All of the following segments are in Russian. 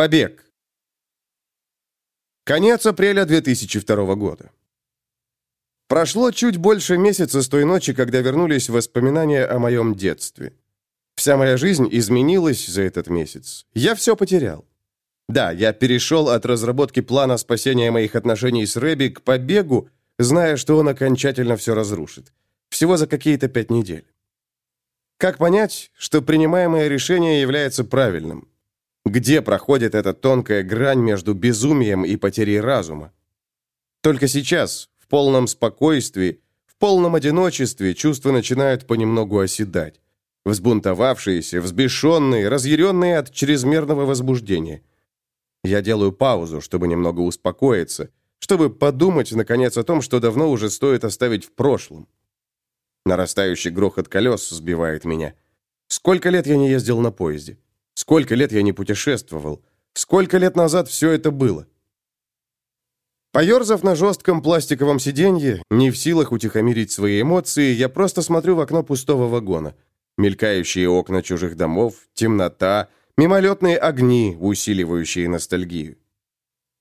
Побег. Конец апреля 2002 года. Прошло чуть больше месяца с той ночи, когда вернулись воспоминания о моем детстве. Вся моя жизнь изменилась за этот месяц. Я все потерял. Да, я перешел от разработки плана спасения моих отношений с Рэби к побегу, зная, что он окончательно все разрушит. Всего за какие-то пять недель. Как понять, что принимаемое решение является правильным? Где проходит эта тонкая грань между безумием и потерей разума? Только сейчас, в полном спокойствии, в полном одиночестве, чувства начинают понемногу оседать. Взбунтовавшиеся, взбешенные, разъяренные от чрезмерного возбуждения. Я делаю паузу, чтобы немного успокоиться, чтобы подумать, наконец, о том, что давно уже стоит оставить в прошлом. Нарастающий грохот колес сбивает меня. Сколько лет я не ездил на поезде? Сколько лет я не путешествовал? Сколько лет назад все это было? Поерзав на жестком пластиковом сиденье, не в силах утихомирить свои эмоции, я просто смотрю в окно пустого вагона. Мелькающие окна чужих домов, темнота, мимолетные огни, усиливающие ностальгию.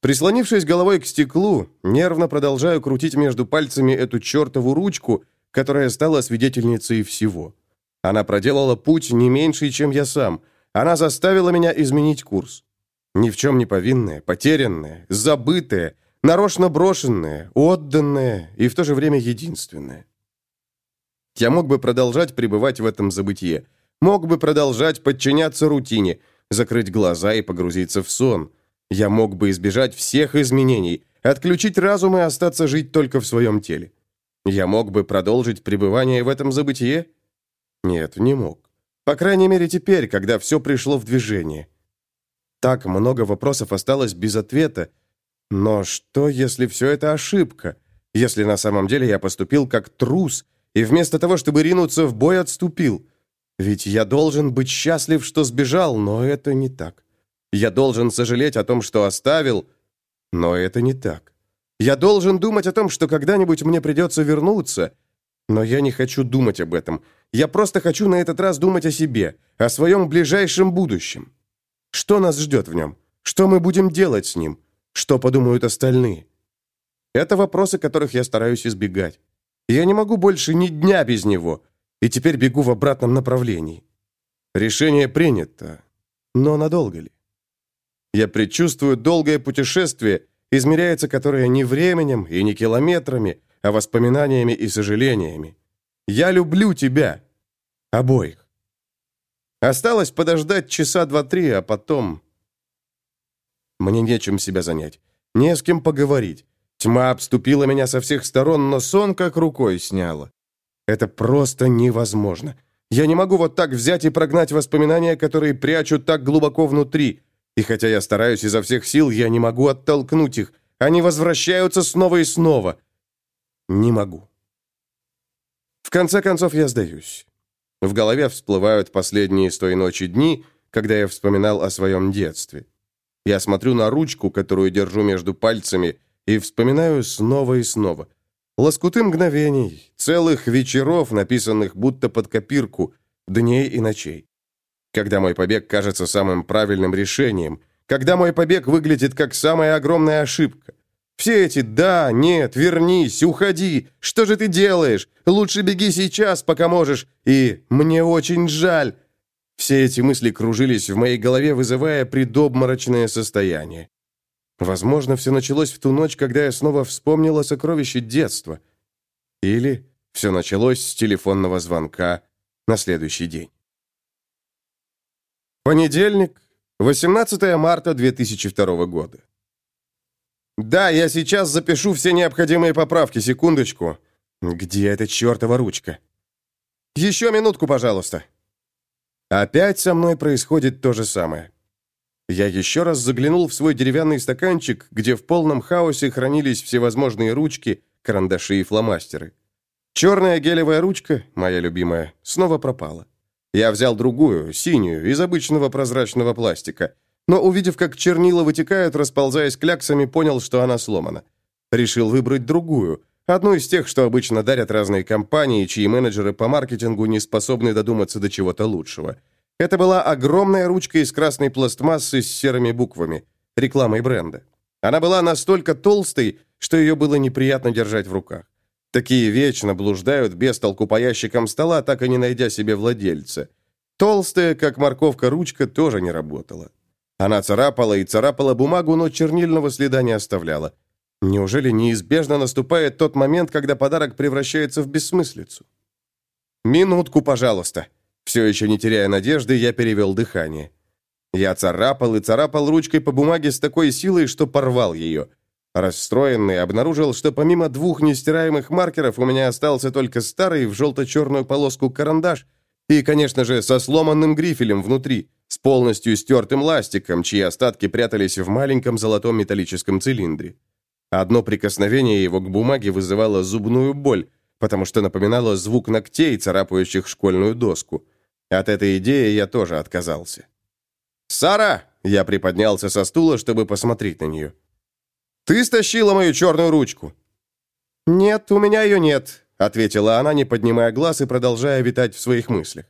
Прислонившись головой к стеклу, нервно продолжаю крутить между пальцами эту чертову ручку, которая стала свидетельницей всего. Она проделала путь не меньший, чем я сам. Она заставила меня изменить курс. Ни в чем не повинная, потерянная, забытая, нарочно брошенная, отданная и в то же время единственная. Я мог бы продолжать пребывать в этом забытье, мог бы продолжать подчиняться рутине, закрыть глаза и погрузиться в сон. Я мог бы избежать всех изменений, отключить разум и остаться жить только в своем теле. Я мог бы продолжить пребывание в этом забытие? Нет, не мог. По крайней мере, теперь, когда все пришло в движение. Так много вопросов осталось без ответа. Но что, если все это ошибка? Если на самом деле я поступил как трус, и вместо того, чтобы ринуться в бой, отступил? Ведь я должен быть счастлив, что сбежал, но это не так. Я должен сожалеть о том, что оставил, но это не так. Я должен думать о том, что когда-нибудь мне придется вернуться. Но я не хочу думать об этом. Я просто хочу на этот раз думать о себе, о своем ближайшем будущем. Что нас ждет в нем? Что мы будем делать с ним? Что подумают остальные? Это вопросы, которых я стараюсь избегать. Я не могу больше ни дня без него, и теперь бегу в обратном направлении. Решение принято, но надолго ли? Я предчувствую долгое путешествие, измеряется которое не временем и не километрами, а воспоминаниями и сожалениями. Я люблю тебя. Обоих. Осталось подождать часа два-три, а потом... Мне нечем себя занять. Не с кем поговорить. Тьма обступила меня со всех сторон, но сон как рукой сняла. Это просто невозможно. Я не могу вот так взять и прогнать воспоминания, которые прячут так глубоко внутри. И хотя я стараюсь изо всех сил, я не могу оттолкнуть их. Они возвращаются снова и снова. Не могу. В конце концов, я сдаюсь. В голове всплывают последние с той ночи дни, когда я вспоминал о своем детстве. Я смотрю на ручку, которую держу между пальцами, и вспоминаю снова и снова. Лоскуты мгновений, целых вечеров, написанных будто под копирку, дней и ночей когда мой побег кажется самым правильным решением, когда мой побег выглядит как самая огромная ошибка. Все эти «да», «нет», «вернись», «уходи», «что же ты делаешь», «лучше беги сейчас, пока можешь» и «мне очень жаль». Все эти мысли кружились в моей голове, вызывая предобморочное состояние. Возможно, все началось в ту ночь, когда я снова вспомнил о сокровище детства. Или все началось с телефонного звонка на следующий день. Понедельник, 18 марта 2002 года. Да, я сейчас запишу все необходимые поправки, секундочку. Где эта чертова ручка? Еще минутку, пожалуйста. Опять со мной происходит то же самое. Я еще раз заглянул в свой деревянный стаканчик, где в полном хаосе хранились всевозможные ручки, карандаши и фломастеры. Черная гелевая ручка, моя любимая, снова пропала. Я взял другую, синюю, из обычного прозрачного пластика. Но, увидев, как чернила вытекают, расползаясь кляксами, понял, что она сломана. Решил выбрать другую, одну из тех, что обычно дарят разные компании, чьи менеджеры по маркетингу не способны додуматься до чего-то лучшего. Это была огромная ручка из красной пластмассы с серыми буквами, рекламой бренда. Она была настолько толстой, что ее было неприятно держать в руках. Такие вечно блуждают без толку по ящикам стола, так и не найдя себе владельца. Толстая, как морковка, ручка тоже не работала. Она царапала и царапала бумагу, но чернильного следа не оставляла. Неужели неизбежно наступает тот момент, когда подарок превращается в бессмыслицу? «Минутку, пожалуйста». Все еще не теряя надежды, я перевел дыхание. Я царапал и царапал ручкой по бумаге с такой силой, что порвал ее. Расстроенный, обнаружил, что помимо двух нестираемых маркеров у меня остался только старый в желто-черную полоску карандаш и, конечно же, со сломанным грифелем внутри, с полностью стертым ластиком, чьи остатки прятались в маленьком золотом металлическом цилиндре. Одно прикосновение его к бумаге вызывало зубную боль, потому что напоминало звук ногтей, царапающих школьную доску. От этой идеи я тоже отказался. «Сара!» — я приподнялся со стула, чтобы посмотреть на нее. «Ты стащила мою черную ручку?» «Нет, у меня ее нет», — ответила она, не поднимая глаз и продолжая витать в своих мыслях.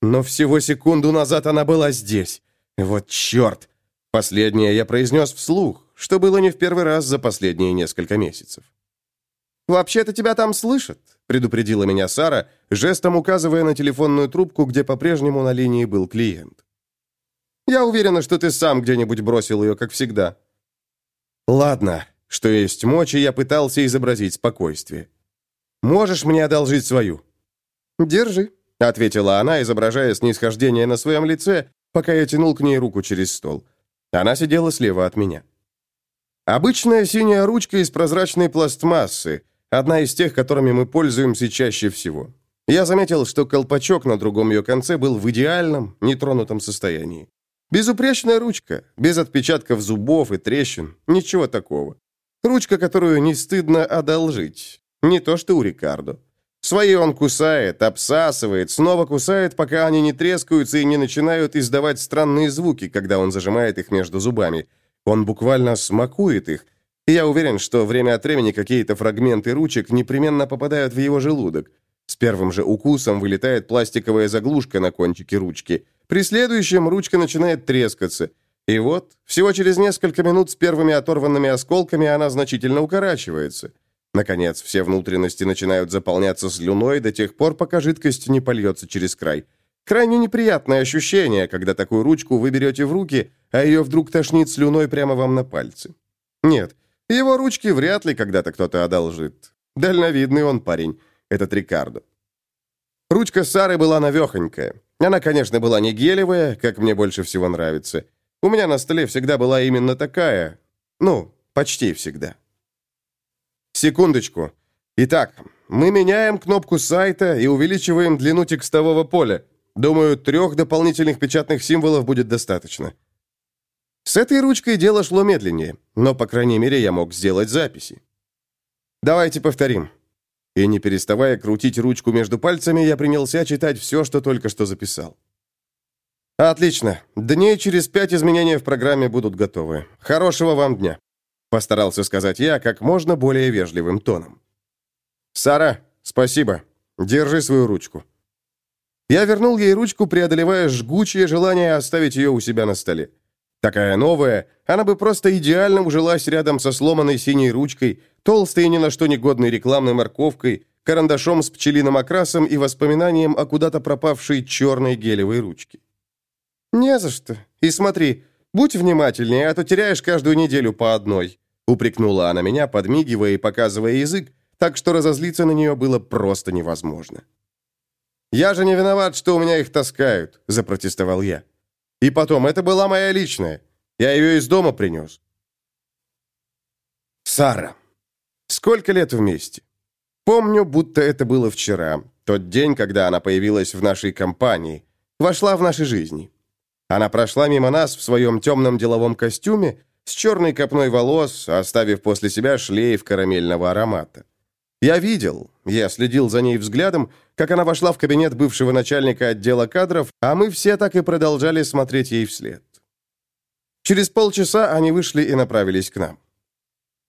«Но всего секунду назад она была здесь. Вот черт!» Последнее я произнес вслух, что было не в первый раз за последние несколько месяцев. «Вообще-то тебя там слышат», — предупредила меня Сара, жестом указывая на телефонную трубку, где по-прежнему на линии был клиент. «Я уверена, что ты сам где-нибудь бросил ее, как всегда». «Ладно, что есть мочи, я пытался изобразить спокойствие. Можешь мне одолжить свою?» «Держи», — ответила она, изображая снисхождение на своем лице, пока я тянул к ней руку через стол. Она сидела слева от меня. Обычная синяя ручка из прозрачной пластмассы, одна из тех, которыми мы пользуемся чаще всего. Я заметил, что колпачок на другом ее конце был в идеальном, нетронутом состоянии. Безупречная ручка, без отпечатков зубов и трещин, ничего такого. Ручка, которую не стыдно одолжить. Не то что у Рикардо. Свои он кусает, обсасывает, снова кусает, пока они не трескаются и не начинают издавать странные звуки, когда он зажимает их между зубами. Он буквально смакует их. И я уверен, что время от времени какие-то фрагменты ручек непременно попадают в его желудок. С первым же укусом вылетает пластиковая заглушка на кончике ручки – при следующем ручка начинает трескаться. И вот, всего через несколько минут с первыми оторванными осколками она значительно укорачивается. Наконец, все внутренности начинают заполняться слюной до тех пор, пока жидкость не польется через край. Крайне неприятное ощущение, когда такую ручку вы берете в руки, а ее вдруг тошнит слюной прямо вам на пальцы. Нет, его ручки вряд ли когда-то кто-то одолжит. Дальновидный он парень, этот Рикардо. Ручка Сары была навехонькая. Она, конечно, была не гелевая, как мне больше всего нравится. У меня на столе всегда была именно такая. Ну, почти всегда. Секундочку. Итак, мы меняем кнопку сайта и увеличиваем длину текстового поля. Думаю, трех дополнительных печатных символов будет достаточно. С этой ручкой дело шло медленнее, но, по крайней мере, я мог сделать записи. Давайте повторим. И не переставая крутить ручку между пальцами, я принялся читать все, что только что записал. «Отлично. Дней через пять изменения в программе будут готовы. Хорошего вам дня», — постарался сказать я как можно более вежливым тоном. «Сара, спасибо. Держи свою ручку». Я вернул ей ручку, преодолевая жгучее желание оставить ее у себя на столе. Такая новая, она бы просто идеально ужилась рядом со сломанной синей ручкой, толстой ни на что не годной рекламной морковкой, карандашом с пчелиным окрасом и воспоминанием о куда-то пропавшей черной гелевой ручке. «Не за что. И смотри, будь внимательнее, а то теряешь каждую неделю по одной», упрекнула она меня, подмигивая и показывая язык, так что разозлиться на нее было просто невозможно. «Я же не виноват, что у меня их таскают», – запротестовал я. «И потом, это была моя личная. Я ее из дома принес». Сара. Сколько лет вместе? Помню, будто это было вчера, тот день, когда она появилась в нашей компании, вошла в наши жизни. Она прошла мимо нас в своем темном деловом костюме, с черной копной волос, оставив после себя шлейф карамельного аромата. Я видел, я следил за ней взглядом, как она вошла в кабинет бывшего начальника отдела кадров, а мы все так и продолжали смотреть ей вслед. Через полчаса они вышли и направились к нам.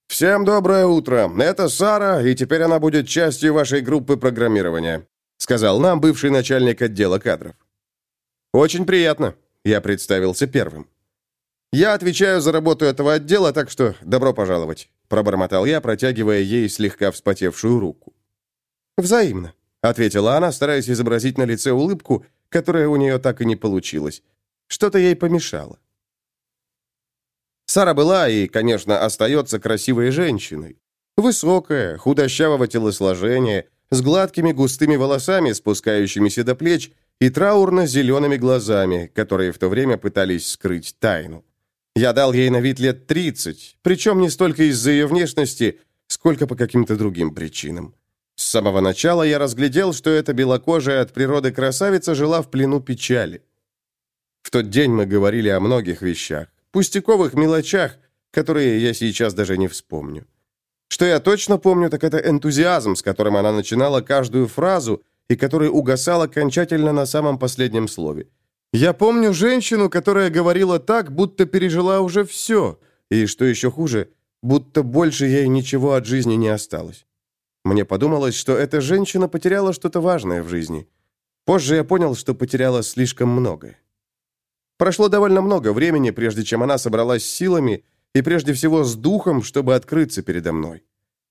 «Всем доброе утро. Это Сара, и теперь она будет частью вашей группы программирования», сказал нам бывший начальник отдела кадров. «Очень приятно», — я представился первым. «Я отвечаю за работу этого отдела, так что добро пожаловать», — пробормотал я, протягивая ей слегка вспотевшую руку. «Взаимно», — ответила она, стараясь изобразить на лице улыбку, которая у нее так и не получилась. Что-то ей помешало. Сара была и, конечно, остается красивой женщиной. Высокая, худощавого телосложения, с гладкими густыми волосами, спускающимися до плеч, и траурно-зелеными глазами, которые в то время пытались скрыть тайну. Я дал ей на вид лет 30, причем не столько из-за ее внешности, сколько по каким-то другим причинам. С самого начала я разглядел, что эта белокожая от природы красавица жила в плену печали. В тот день мы говорили о многих вещах, пустяковых мелочах, которые я сейчас даже не вспомню. Что я точно помню, так это энтузиазм, с которым она начинала каждую фразу и который угасал окончательно на самом последнем слове. Я помню женщину, которая говорила так, будто пережила уже все, и, что еще хуже, будто больше ей ничего от жизни не осталось. Мне подумалось, что эта женщина потеряла что-то важное в жизни. Позже я понял, что потеряла слишком многое. Прошло довольно много времени, прежде чем она собралась с силами и прежде всего с духом, чтобы открыться передо мной.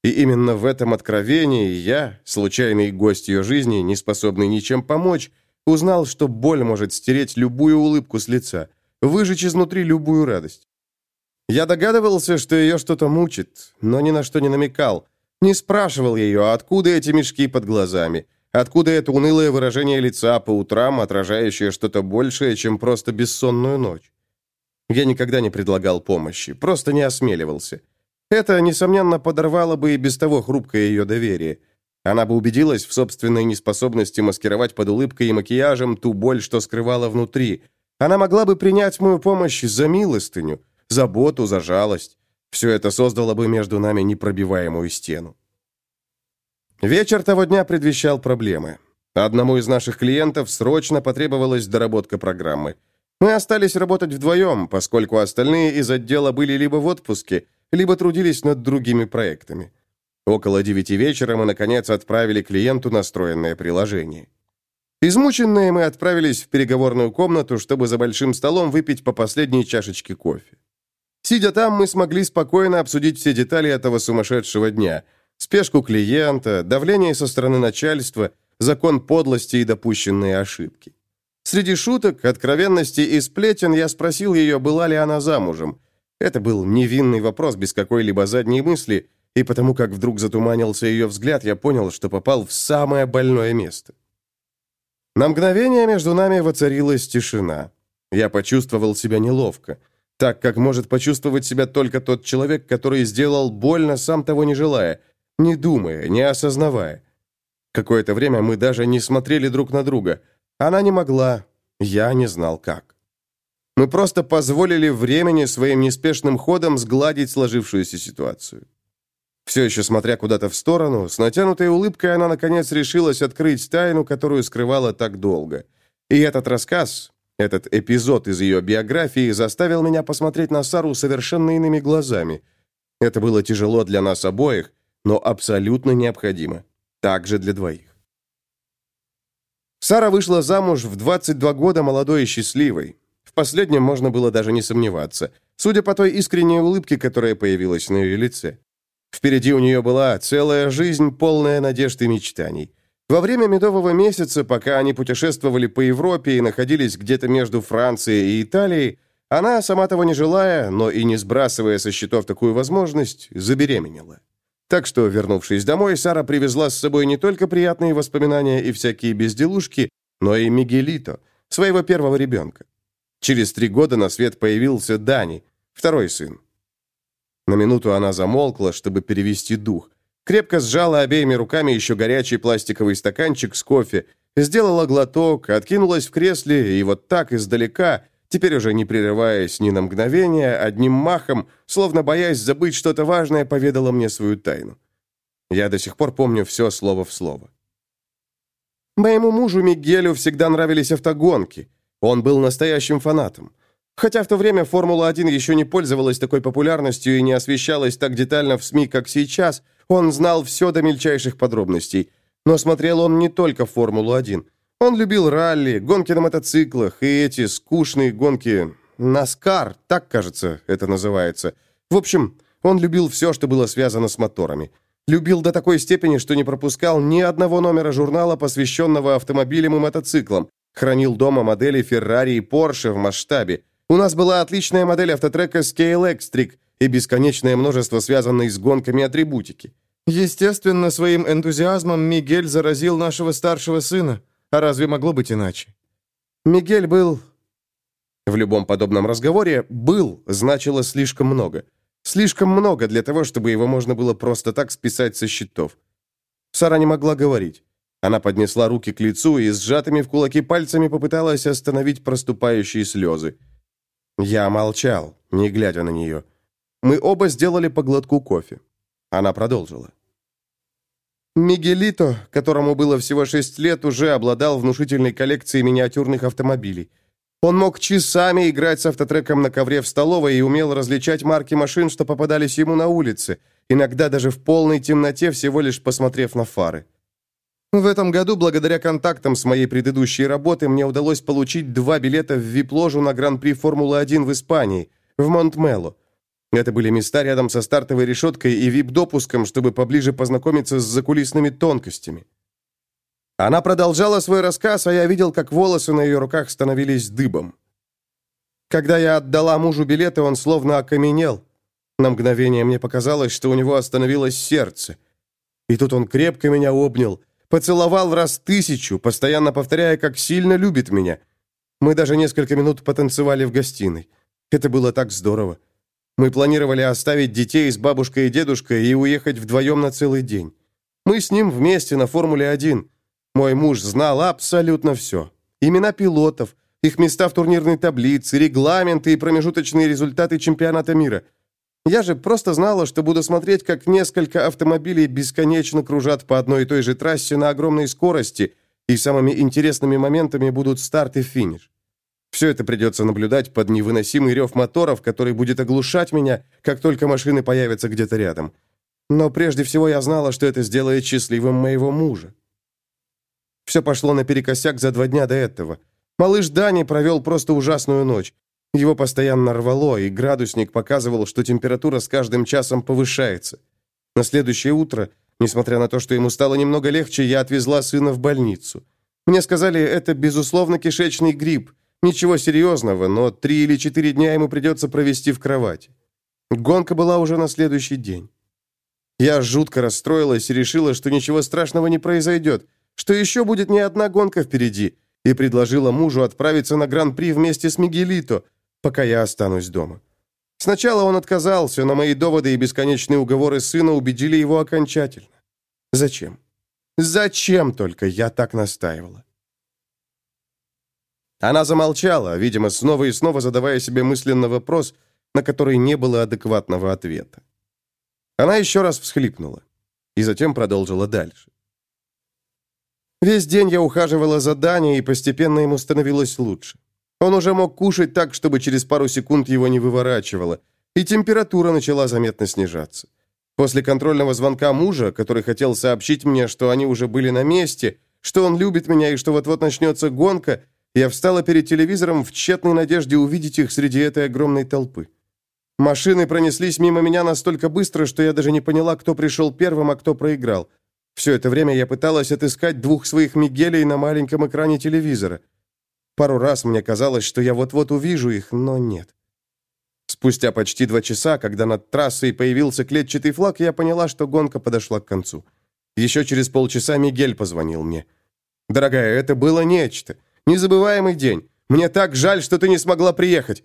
И именно в этом откровении я, случайный гость ее жизни, не способный ничем помочь, Узнал, что боль может стереть любую улыбку с лица, выжечь изнутри любую радость. Я догадывался, что ее что-то мучит, но ни на что не намекал. Не спрашивал ее, откуда эти мешки под глазами, откуда это унылое выражение лица по утрам, отражающее что-то большее, чем просто бессонную ночь. Я никогда не предлагал помощи, просто не осмеливался. Это, несомненно, подорвало бы и без того хрупкое ее доверие. Она бы убедилась в собственной неспособности маскировать под улыбкой и макияжем ту боль, что скрывала внутри. Она могла бы принять мою помощь за милостыню, заботу, за жалость. Все это создало бы между нами непробиваемую стену. Вечер того дня предвещал проблемы. Одному из наших клиентов срочно потребовалась доработка программы. Мы остались работать вдвоем, поскольку остальные из отдела были либо в отпуске, либо трудились над другими проектами. Около девяти вечера мы, наконец, отправили клиенту настроенное приложение. Измученные мы отправились в переговорную комнату, чтобы за большим столом выпить по последней чашечке кофе. Сидя там, мы смогли спокойно обсудить все детали этого сумасшедшего дня. Спешку клиента, давление со стороны начальства, закон подлости и допущенные ошибки. Среди шуток, откровенности и сплетен я спросил ее, была ли она замужем. Это был невинный вопрос без какой-либо задней мысли – и потому как вдруг затуманился ее взгляд, я понял, что попал в самое больное место. На мгновение между нами воцарилась тишина. Я почувствовал себя неловко, так как может почувствовать себя только тот человек, который сделал больно, сам того не желая, не думая, не осознавая. Какое-то время мы даже не смотрели друг на друга. Она не могла, я не знал как. Мы просто позволили времени своим неспешным ходом сгладить сложившуюся ситуацию. Все еще смотря куда-то в сторону, с натянутой улыбкой она, наконец, решилась открыть тайну, которую скрывала так долго. И этот рассказ, этот эпизод из ее биографии заставил меня посмотреть на Сару совершенно иными глазами. Это было тяжело для нас обоих, но абсолютно необходимо. Также для двоих. Сара вышла замуж в 22 года молодой и счастливой. В последнем можно было даже не сомневаться, судя по той искренней улыбке, которая появилась на ее лице. Впереди у нее была целая жизнь, полная надежд и мечтаний. Во время медового месяца, пока они путешествовали по Европе и находились где-то между Францией и Италией, она, сама того не желая, но и не сбрасывая со счетов такую возможность, забеременела. Так что, вернувшись домой, Сара привезла с собой не только приятные воспоминания и всякие безделушки, но и Мигелито, своего первого ребенка. Через три года на свет появился Дани, второй сын. На минуту она замолкла, чтобы перевести дух. Крепко сжала обеими руками еще горячий пластиковый стаканчик с кофе, сделала глоток, откинулась в кресле и вот так издалека, теперь уже не прерываясь ни на мгновение, одним махом, словно боясь забыть что-то важное, поведала мне свою тайну. Я до сих пор помню все слово в слово. Моему мужу Мигелю всегда нравились автогонки. Он был настоящим фанатом. Хотя в то время Формула-1 еще не пользовалась такой популярностью и не освещалась так детально в СМИ, как сейчас, он знал все до мельчайших подробностей. Но смотрел он не только Формулу-1. Он любил ралли, гонки на мотоциклах и эти скучные гонки... Наскар, так, кажется, это называется. В общем, он любил все, что было связано с моторами. Любил до такой степени, что не пропускал ни одного номера журнала, посвященного автомобилям и мотоциклам. Хранил дома модели Ferrari и Porsche в масштабе. У нас была отличная модель автотрека Scale Extric и бесконечное множество связанной с гонками атрибутики. Естественно, своим энтузиазмом Мигель заразил нашего старшего сына. А разве могло быть иначе? Мигель был... В любом подобном разговоре «был» значило слишком много. Слишком много для того, чтобы его можно было просто так списать со счетов. Сара не могла говорить. Она поднесла руки к лицу и сжатыми в кулаки пальцами попыталась остановить проступающие слезы. Я молчал, не глядя на нее. Мы оба сделали по глотку кофе. Она продолжила. Мигелито, которому было всего шесть лет, уже обладал внушительной коллекцией миниатюрных автомобилей. Он мог часами играть с автотреком на ковре в столовой и умел различать марки машин, что попадались ему на улице, иногда даже в полной темноте, всего лишь посмотрев на фары. В этом году, благодаря контактам с моей предыдущей работы, мне удалось получить два билета в вип-ложу на Гран-при Формулы-1 в Испании, в Монтмело. Это были места рядом со стартовой решеткой и вип-допуском, чтобы поближе познакомиться с закулисными тонкостями. Она продолжала свой рассказ, а я видел, как волосы на ее руках становились дыбом. Когда я отдала мужу билеты, он словно окаменел. На мгновение мне показалось, что у него остановилось сердце. И тут он крепко меня обнял, поцеловал раз тысячу, постоянно повторяя, как сильно любит меня. Мы даже несколько минут потанцевали в гостиной. Это было так здорово. Мы планировали оставить детей с бабушкой и дедушкой и уехать вдвоем на целый день. Мы с ним вместе на Формуле-1. Мой муж знал абсолютно все. Имена пилотов, их места в турнирной таблице, регламенты и промежуточные результаты чемпионата мира. Я же просто знала, что буду смотреть, как несколько автомобилей бесконечно кружат по одной и той же трассе на огромной скорости, и самыми интересными моментами будут старт и финиш. Все это придется наблюдать под невыносимый рев моторов, который будет оглушать меня, как только машины появятся где-то рядом. Но прежде всего я знала, что это сделает счастливым моего мужа. Все пошло наперекосяк за два дня до этого. Малыш Дани провел просто ужасную ночь. Его постоянно рвало, и градусник показывал, что температура с каждым часом повышается. На следующее утро, несмотря на то, что ему стало немного легче, я отвезла сына в больницу. Мне сказали, это, безусловно, кишечный грипп, Ничего серьезного, но три или четыре дня ему придется провести в кровати. Гонка была уже на следующий день. Я жутко расстроилась и решила, что ничего страшного не произойдет, что еще будет не одна гонка впереди, и предложила мужу отправиться на Гран-при вместе с Мигелито, пока я останусь дома. Сначала он отказался, но мои доводы и бесконечные уговоры сына убедили его окончательно. Зачем? Зачем только я так настаивала? Она замолчала, видимо, снова и снова задавая себе мысленно вопрос, на который не было адекватного ответа. Она еще раз всхлипнула и затем продолжила дальше. Весь день я ухаживала за Даней, и постепенно ему становилось лучше. Он уже мог кушать так, чтобы через пару секунд его не выворачивало, и температура начала заметно снижаться. После контрольного звонка мужа, который хотел сообщить мне, что они уже были на месте, что он любит меня и что вот-вот начнется гонка, я встала перед телевизором в тщетной надежде увидеть их среди этой огромной толпы. Машины пронеслись мимо меня настолько быстро, что я даже не поняла, кто пришел первым, а кто проиграл. Все это время я пыталась отыскать двух своих Мигелей на маленьком экране телевизора. Пару раз мне казалось, что я вот-вот увижу их, но нет. Спустя почти два часа, когда над трассой появился клетчатый флаг, я поняла, что гонка подошла к концу. Еще через полчаса Мигель позвонил мне. «Дорогая, это было нечто. Незабываемый день. Мне так жаль, что ты не смогла приехать».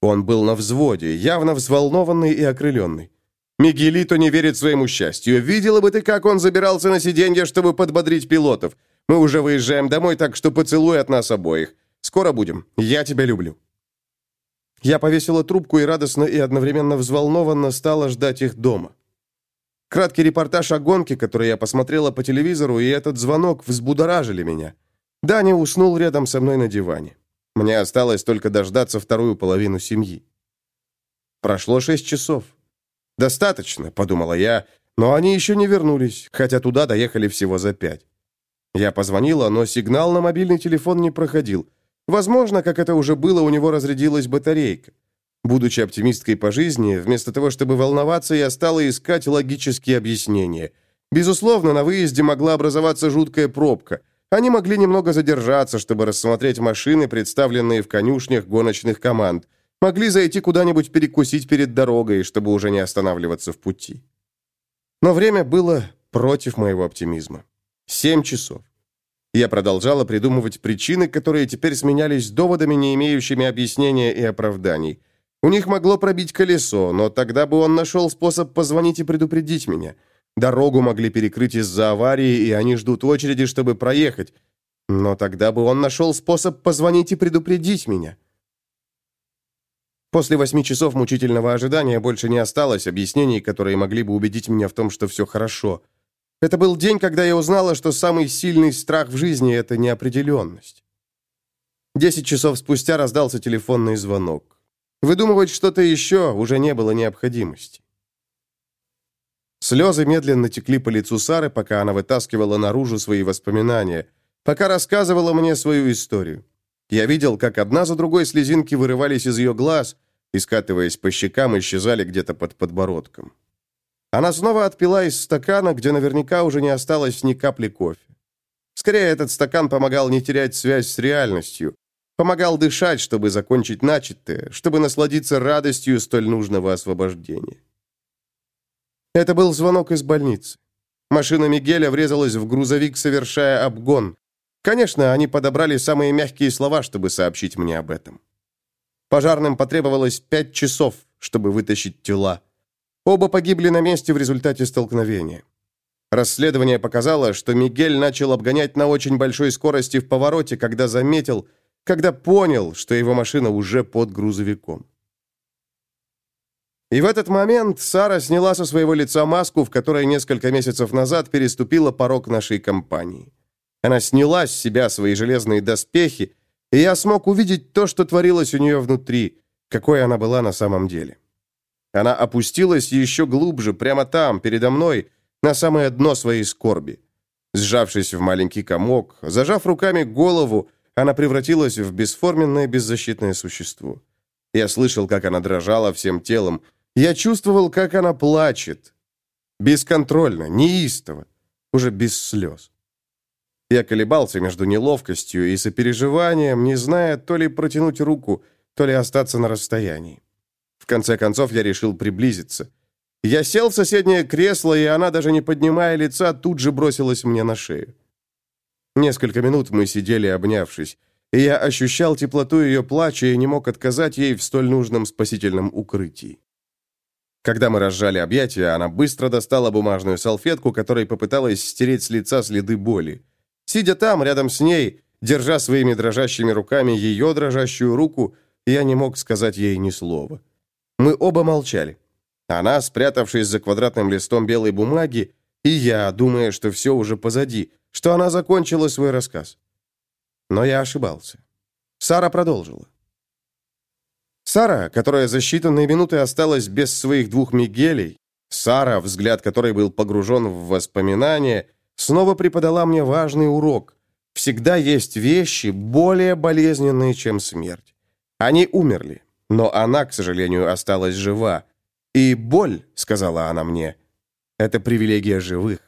Он был на взводе, явно взволнованный и окрыленный. Мигелито не верит своему счастью. Видела бы ты, как он забирался на сиденье, чтобы подбодрить пилотов. Мы уже выезжаем домой, так что поцелуй от нас обоих. Скоро будем. Я тебя люблю». Я повесила трубку и радостно и одновременно взволнованно стала ждать их дома. Краткий репортаж о гонке, который я посмотрела по телевизору, и этот звонок взбудоражили меня. Даня уснул рядом со мной на диване. Мне осталось только дождаться вторую половину семьи. Прошло шесть часов. «Достаточно», — подумала я, но они еще не вернулись, хотя туда доехали всего за пять. Я позвонила, но сигнал на мобильный телефон не проходил. Возможно, как это уже было, у него разрядилась батарейка. Будучи оптимисткой по жизни, вместо того, чтобы волноваться, я стала искать логические объяснения. Безусловно, на выезде могла образоваться жуткая пробка. Они могли немного задержаться, чтобы рассмотреть машины, представленные в конюшнях гоночных команд. Могли зайти куда-нибудь перекусить перед дорогой, чтобы уже не останавливаться в пути. Но время было против моего оптимизма. Семь часов. Я продолжала придумывать причины, которые теперь сменялись доводами, не имеющими объяснения и оправданий. У них могло пробить колесо, но тогда бы он нашел способ позвонить и предупредить меня. Дорогу могли перекрыть из-за аварии, и они ждут очереди, чтобы проехать. Но тогда бы он нашел способ позвонить и предупредить меня. После восьми часов мучительного ожидания больше не осталось объяснений, которые могли бы убедить меня в том, что все хорошо. Это был день, когда я узнала, что самый сильный страх в жизни – это неопределенность. Десять часов спустя раздался телефонный звонок. Выдумывать что-то еще уже не было необходимости. Слезы медленно текли по лицу Сары, пока она вытаскивала наружу свои воспоминания, пока рассказывала мне свою историю. Я видел, как одна за другой слезинки вырывались из ее глаз, и, скатываясь по щекам, исчезали где-то под подбородком. Она снова отпила из стакана, где наверняка уже не осталось ни капли кофе. Скорее, этот стакан помогал не терять связь с реальностью, помогал дышать, чтобы закончить начатое, чтобы насладиться радостью столь нужного освобождения. Это был звонок из больницы. Машина Мигеля врезалась в грузовик, совершая обгон. Конечно, они подобрали самые мягкие слова, чтобы сообщить мне об этом. Пожарным потребовалось пять часов, чтобы вытащить тела. Оба погибли на месте в результате столкновения. Расследование показало, что Мигель начал обгонять на очень большой скорости в повороте, когда заметил, когда понял, что его машина уже под грузовиком. И в этот момент Сара сняла со своего лица маску, в которой несколько месяцев назад переступила порог нашей компании. Она сняла с себя свои железные доспехи и я смог увидеть то, что творилось у нее внутри, какой она была на самом деле. Она опустилась еще глубже, прямо там, передо мной, на самое дно своей скорби. Сжавшись в маленький комок, зажав руками голову, она превратилась в бесформенное беззащитное существо. Я слышал, как она дрожала всем телом. Я чувствовал, как она плачет. Бесконтрольно, неистово, уже без слез. Я колебался между неловкостью и сопереживанием, не зная, то ли протянуть руку, то ли остаться на расстоянии. В конце концов, я решил приблизиться. Я сел в соседнее кресло, и она, даже не поднимая лица, тут же бросилась мне на шею. Несколько минут мы сидели, обнявшись, и я ощущал теплоту ее плача и не мог отказать ей в столь нужном спасительном укрытии. Когда мы разжали объятия, она быстро достала бумажную салфетку, которой попыталась стереть с лица следы боли. Сидя там, рядом с ней, держа своими дрожащими руками ее дрожащую руку, я не мог сказать ей ни слова. Мы оба молчали. Она, спрятавшись за квадратным листом белой бумаги, и я, думая, что все уже позади, что она закончила свой рассказ. Но я ошибался. Сара продолжила. Сара, которая за считанные минуты осталась без своих двух Мигелей, Сара, взгляд которой был погружен в воспоминания, снова преподала мне важный урок. Всегда есть вещи более болезненные, чем смерть. Они умерли, но она, к сожалению, осталась жива. И боль, сказала она мне, это привилегия живых.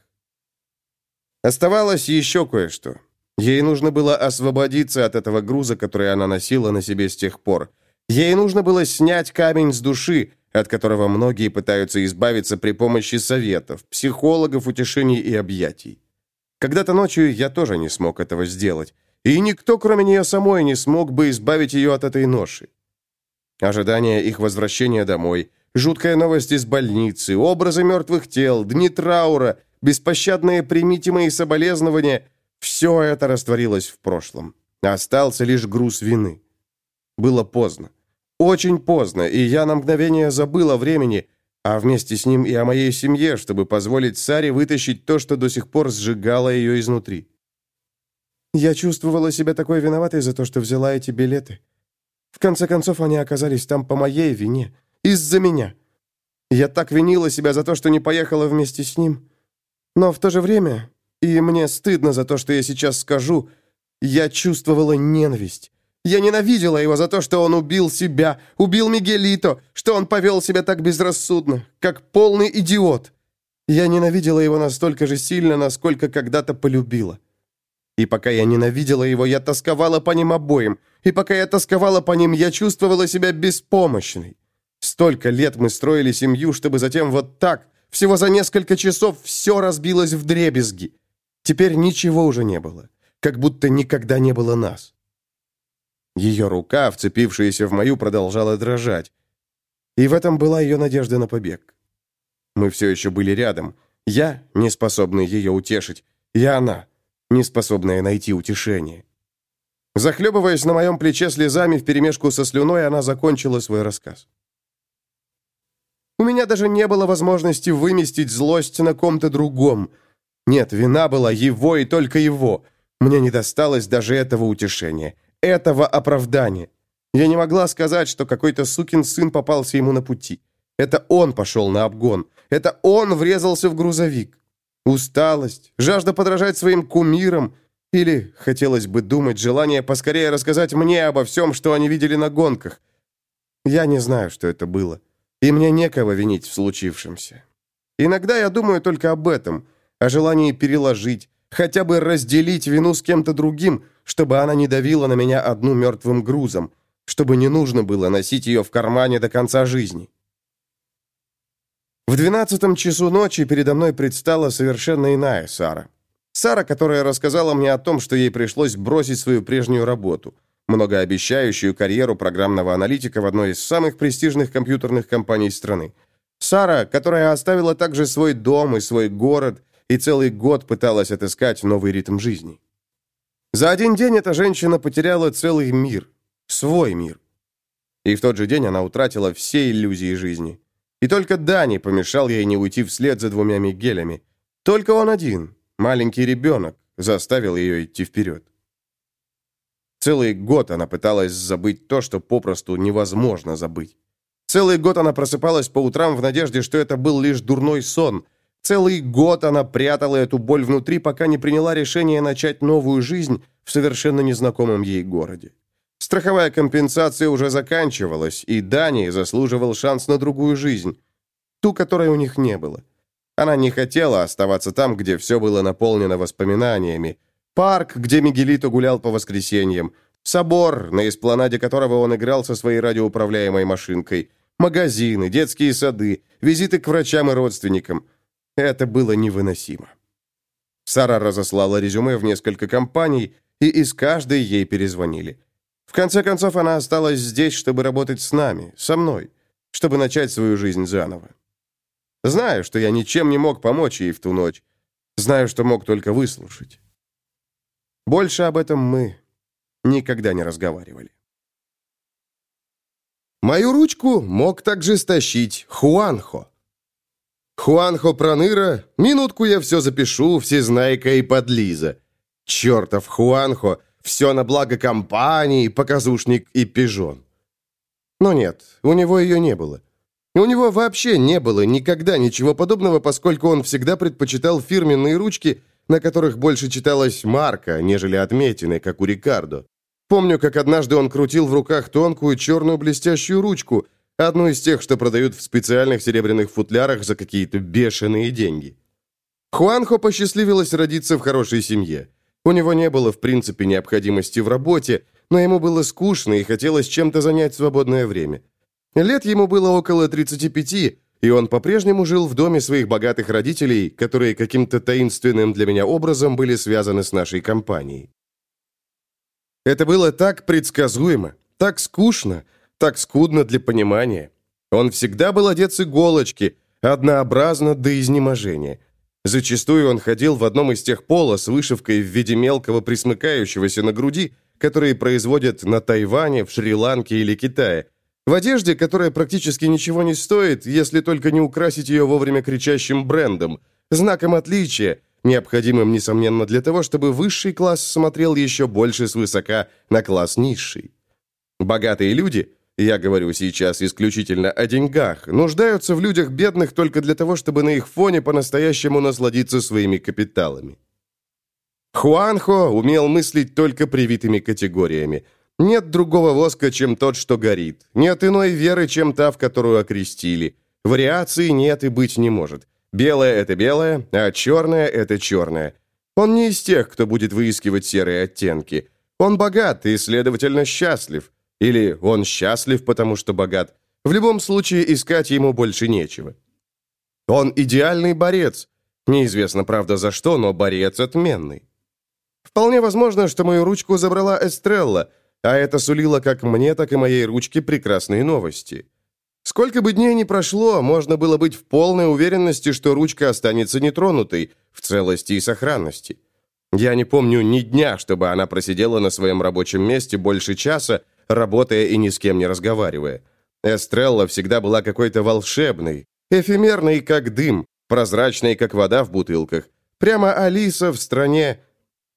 Оставалось еще кое-что. Ей нужно было освободиться от этого груза, который она носила на себе с тех пор. Ей нужно было снять камень с души, от которого многие пытаются избавиться при помощи советов, психологов, утешений и объятий. Когда-то ночью я тоже не смог этого сделать, и никто, кроме нее самой, не смог бы избавить ее от этой ноши. Ожидание их возвращения домой, жуткая новость из больницы, образы мертвых тел, дни траура, беспощадные примите мои соболезнования – все это растворилось в прошлом. Остался лишь груз вины. Было поздно. Очень поздно, и я на мгновение забыл о времени, а вместе с ним и о моей семье, чтобы позволить Саре вытащить то, что до сих пор сжигало ее изнутри. Я чувствовала себя такой виноватой за то, что взяла эти билеты. В конце концов, они оказались там по моей вине, из-за меня. Я так винила себя за то, что не поехала вместе с ним. Но в то же время И мне стыдно за то, что я сейчас скажу. Я чувствовала ненависть. Я ненавидела его за то, что он убил себя, убил Мигелито, что он повел себя так безрассудно, как полный идиот. Я ненавидела его настолько же сильно, насколько когда-то полюбила. И пока я ненавидела его, я тосковала по ним обоим. И пока я тосковала по ним, я чувствовала себя беспомощной. Столько лет мы строили семью, чтобы затем вот так, всего за несколько часов, все разбилось в дребезги. Теперь ничего уже не было. Как будто никогда не было нас. Ее рука, вцепившаяся в мою, продолжала дрожать. И в этом была ее надежда на побег. Мы все еще были рядом. Я, не способный ее утешить, и она, не способная найти утешение. Захлебываясь на моем плече слезами вперемешку со слюной, она закончила свой рассказ. У меня даже не было возможности выместить злость на ком-то другом. Нет, вина была его и только его. Мне не досталось даже этого утешения, этого оправдания. Я не могла сказать, что какой-то сукин сын попался ему на пути. Это он пошел на обгон. Это он врезался в грузовик. Усталость, жажда подражать своим кумирам или, хотелось бы думать, желание поскорее рассказать мне обо всем, что они видели на гонках. Я не знаю, что это было, и мне некого винить в случившемся. Иногда я думаю только об этом, о желании переложить, хотя бы разделить вину с кем-то другим, чтобы она не давила на меня одну мертвым грузом, чтобы не нужно было носить ее в кармане до конца жизни. В двенадцатом часу ночи передо мной предстала совершенно иная Сара. Сара, которая рассказала мне о том, что ей пришлось бросить свою прежнюю работу, многообещающую карьеру программного аналитика в одной из самых престижных компьютерных компаний страны. Сара, которая оставила также свой дом и свой город, и целый год пыталась отыскать новый ритм жизни. За один день эта женщина потеряла целый мир, свой мир. И в тот же день она утратила все иллюзии жизни. И только Дани помешал ей не уйти вслед за двумя Мигелями. Только он один, маленький ребенок, заставил ее идти вперед. Целый год она пыталась забыть то, что попросту невозможно забыть. Целый год она просыпалась по утрам в надежде, что это был лишь дурной сон. Целый год она прятала эту боль внутри, пока не приняла решение начать новую жизнь в совершенно незнакомом ей городе. Страховая компенсация уже заканчивалась, и Дани заслуживал шанс на другую жизнь. Ту, которой у них не было. Она не хотела оставаться там, где все было наполнено воспоминаниями. Парк, где Мигелито гулял по воскресеньям. Собор, на эспланаде которого он играл со своей радиоуправляемой машинкой. Магазины, детские сады, визиты к врачам и родственникам. Это было невыносимо. Сара разослала резюме в несколько компаний, и из каждой ей перезвонили. В конце концов, она осталась здесь, чтобы работать с нами, со мной, чтобы начать свою жизнь заново. Знаю, что я ничем не мог помочь ей в ту ночь. Знаю, что мог только выслушать. Больше об этом мы никогда не разговаривали. Мою ручку мог также стащить Хуанхо. Хуанхо Проныра, минутку я все запишу, всезнайка и подлиза. Чертов Хуанхо все на благо компании, показушник и пижон. Но нет, у него ее не было. У него вообще не было никогда ничего подобного, поскольку он всегда предпочитал фирменные ручки, на которых больше читалась марка, нежели отметины, как у Рикардо. Помню, как однажды он крутил в руках тонкую черную блестящую ручку, одну из тех, что продают в специальных серебряных футлярах за какие-то бешеные деньги. Хуанхо посчастливилось родиться в хорошей семье. У него не было, в принципе, необходимости в работе, но ему было скучно и хотелось чем-то занять свободное время. Лет ему было около 35, и он по-прежнему жил в доме своих богатых родителей, которые каким-то таинственным для меня образом были связаны с нашей компанией. Это было так предсказуемо, так скучно, так скудно для понимания. Он всегда был одет с иголочки, однообразно до изнеможения – Зачастую он ходил в одном из тех пола с вышивкой в виде мелкого присмыкающегося на груди, которые производят на Тайване, в Шри-Ланке или Китае. В одежде, которая практически ничего не стоит, если только не украсить ее вовремя кричащим брендом, знаком отличия, необходимым, несомненно, для того, чтобы высший класс смотрел еще больше свысока на класс низший. Богатые люди – я говорю сейчас исключительно о деньгах, нуждаются в людях бедных только для того, чтобы на их фоне по-настоящему насладиться своими капиталами. Хуанхо умел мыслить только привитыми категориями. Нет другого воска, чем тот, что горит. Нет иной веры, чем та, в которую окрестили. Вариаций нет и быть не может. Белое – это белое, а черное – это черное. Он не из тех, кто будет выискивать серые оттенки. Он богат и, следовательно, счастлив. Или он счастлив, потому что богат. В любом случае, искать ему больше нечего. Он идеальный борец. Неизвестно, правда, за что, но борец отменный. Вполне возможно, что мою ручку забрала Эстрелла, а это сулило как мне, так и моей ручке прекрасные новости. Сколько бы дней ни прошло, можно было быть в полной уверенности, что ручка останется нетронутой, в целости и сохранности. Я не помню ни дня, чтобы она просидела на своем рабочем месте больше часа, работая и ни с кем не разговаривая. Эстрелла всегда была какой-то волшебной, эфемерной, как дым, прозрачной, как вода в бутылках. Прямо Алиса в стране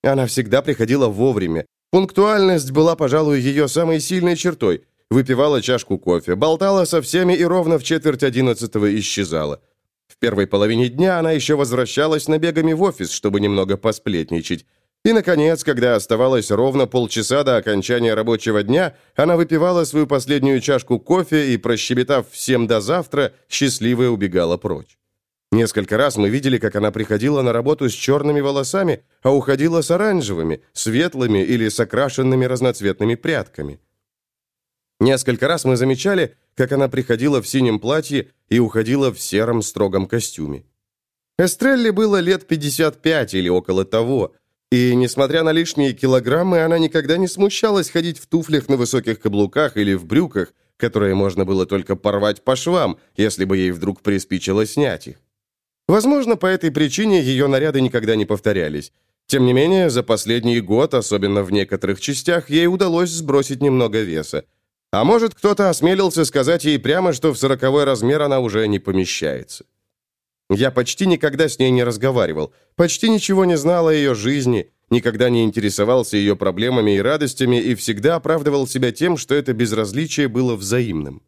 она всегда приходила вовремя. Пунктуальность была, пожалуй, ее самой сильной чертой. Выпивала чашку кофе, болтала со всеми и ровно в четверть одиннадцатого исчезала. В первой половине дня она еще возвращалась набегами в офис, чтобы немного посплетничать. И, наконец, когда оставалось ровно полчаса до окончания рабочего дня, она выпивала свою последнюю чашку кофе и, прощебетав всем до завтра, счастливая убегала прочь. Несколько раз мы видели, как она приходила на работу с черными волосами, а уходила с оранжевыми, светлыми или с окрашенными разноцветными прядками. Несколько раз мы замечали, как она приходила в синем платье и уходила в сером строгом костюме. Эстрелле было лет 55 или около того, и, несмотря на лишние килограммы, она никогда не смущалась ходить в туфлях на высоких каблуках или в брюках, которые можно было только порвать по швам, если бы ей вдруг приспичило снять их. Возможно, по этой причине ее наряды никогда не повторялись. Тем не менее, за последний год, особенно в некоторых частях, ей удалось сбросить немного веса. А может, кто-то осмелился сказать ей прямо, что в сороковой размер она уже не помещается. Я почти никогда с ней не разговаривал, почти ничего не знал о ее жизни, никогда не интересовался ее проблемами и радостями и всегда оправдывал себя тем, что это безразличие было взаимным.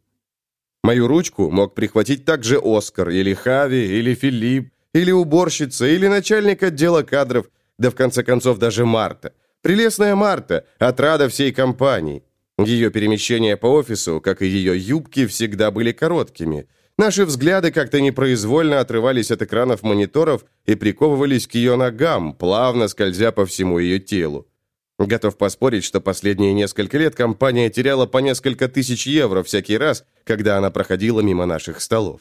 Мою ручку мог прихватить также Оскар, или Хави, или Филипп, или уборщица, или начальник отдела кадров, да в конце концов даже Марта. Прелестная Марта, отрада всей компании. Ее перемещения по офису, как и ее юбки, всегда были короткими. Наши взгляды как-то непроизвольно отрывались от экранов мониторов и приковывались к ее ногам, плавно скользя по всему ее телу. Готов поспорить, что последние несколько лет компания теряла по несколько тысяч евро всякий раз, когда она проходила мимо наших столов.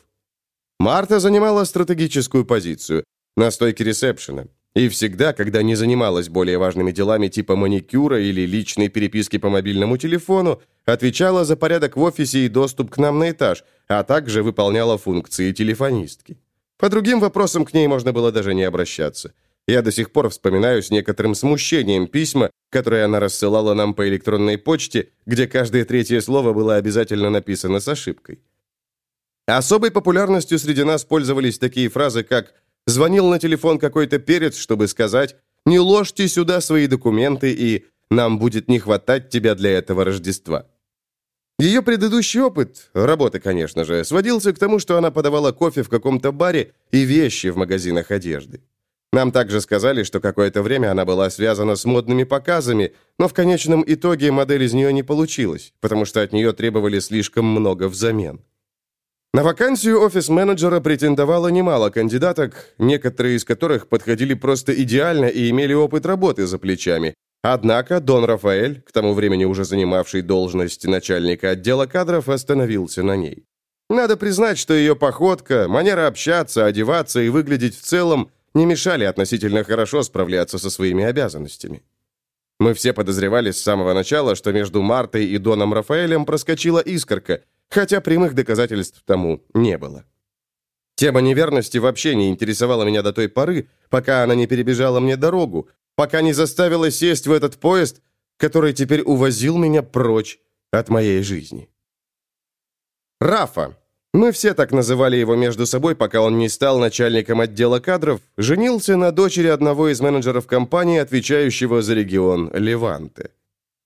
Марта занимала стратегическую позицию на стойке ресепшена. И всегда, когда не занималась более важными делами типа маникюра или личной переписки по мобильному телефону, отвечала за порядок в офисе и доступ к нам на этаж, а также выполняла функции телефонистки. По другим вопросам к ней можно было даже не обращаться. Я до сих пор вспоминаю с некоторым смущением письма, которые она рассылала нам по электронной почте, где каждое третье слово было обязательно написано с ошибкой. Особой популярностью среди нас пользовались такие фразы, как «звонил на телефон какой-то перец, чтобы сказать «не ложьте сюда свои документы» и «нам будет не хватать тебя для этого Рождества». Ее предыдущий опыт, работа, конечно же, сводился к тому, что она подавала кофе в каком-то баре и вещи в магазинах одежды. Нам также сказали, что какое-то время она была связана с модными показами, но в конечном итоге модель из нее не получилась, потому что от нее требовали слишком много взамен. На вакансию офис-менеджера претендовало немало кандидаток, некоторые из которых подходили просто идеально и имели опыт работы за плечами. Однако Дон Рафаэль, к тому времени уже занимавший должность начальника отдела кадров, остановился на ней. Надо признать, что ее походка, манера общаться, одеваться и выглядеть в целом – не мешали относительно хорошо справляться со своими обязанностями. Мы все подозревали с самого начала, что между Мартой и Доном Рафаэлем проскочила искорка, хотя прямых доказательств тому не было. Тема неверности вообще не интересовала меня до той поры, пока она не перебежала мне дорогу, пока не заставила сесть в этот поезд, который теперь увозил меня прочь от моей жизни. Рафа, мы все так называли его между собой, пока он не стал начальником отдела кадров, женился на дочери одного из менеджеров компании, отвечающего за регион Леванте.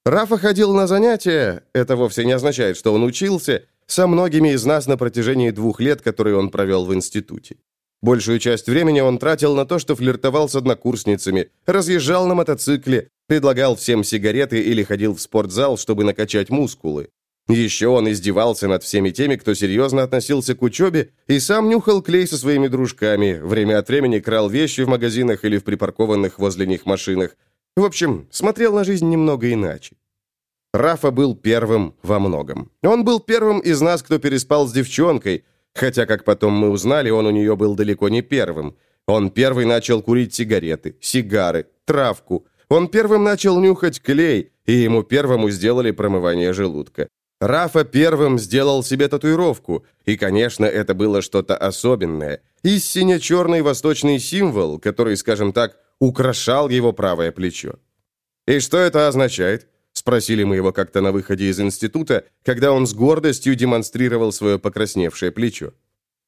Рафа ходил на занятия, это вовсе не означает, что он учился, со многими из нас на протяжении двух лет, которые он провел в институте. Большую часть времени он тратил на то, что флиртовал с однокурсницами, разъезжал на мотоцикле, предлагал всем сигареты или ходил в спортзал, чтобы накачать мускулы. Еще он издевался над всеми теми, кто серьезно относился к учебе, и сам нюхал клей со своими дружками, время от времени крал вещи в магазинах или в припаркованных возле них машинах. В общем, смотрел на жизнь немного иначе. Рафа был первым во многом. Он был первым из нас, кто переспал с девчонкой, хотя, как потом мы узнали, он у нее был далеко не первым. Он первый начал курить сигареты, сигары, травку. Он первым начал нюхать клей, и ему первому сделали промывание желудка. Рафа первым сделал себе татуировку, и, конечно, это было что-то особенное. И сине-черный восточный символ, который, скажем так, украшал его правое плечо. «И что это означает?» Спросили мы его как-то на выходе из института, когда он с гордостью демонстрировал свое покрасневшее плечо.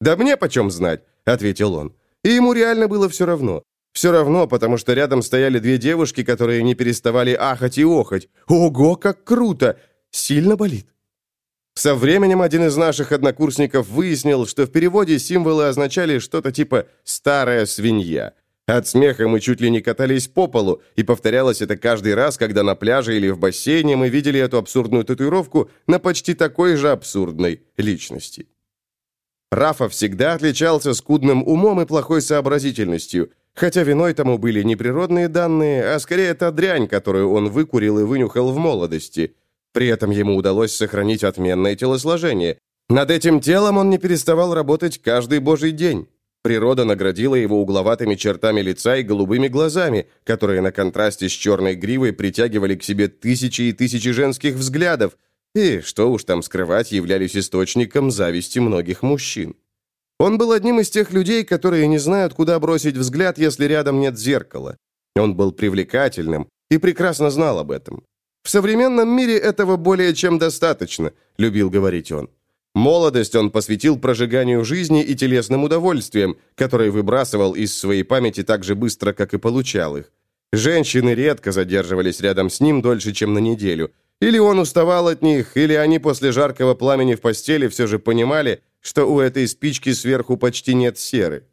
«Да мне почем знать?» — ответил он. И ему реально было все равно. Все равно, потому что рядом стояли две девушки, которые не переставали ахать и охать. «Ого, как круто! Сильно болит?» Со временем один из наших однокурсников выяснил, что в переводе символы означали что-то типа «старая свинья», от смеха мы чуть ли не катались по полу, и повторялось это каждый раз, когда на пляже или в бассейне мы видели эту абсурдную татуировку на почти такой же абсурдной личности. Рафа всегда отличался скудным умом и плохой сообразительностью, хотя виной тому были не природные данные, а скорее та дрянь, которую он выкурил и вынюхал в молодости. При этом ему удалось сохранить отменное телосложение. Над этим телом он не переставал работать каждый божий день. Природа наградила его угловатыми чертами лица и голубыми глазами, которые на контрасте с черной гривой притягивали к себе тысячи и тысячи женских взглядов, и, что уж там скрывать, являлись источником зависти многих мужчин. Он был одним из тех людей, которые не знают, куда бросить взгляд, если рядом нет зеркала. Он был привлекательным и прекрасно знал об этом. «В современном мире этого более чем достаточно», — любил говорить он. Молодость он посвятил прожиганию жизни и телесным удовольствиям, которые выбрасывал из своей памяти так же быстро, как и получал их. Женщины редко задерживались рядом с ним дольше, чем на неделю. Или он уставал от них, или они после жаркого пламени в постели все же понимали, что у этой спички сверху почти нет серы.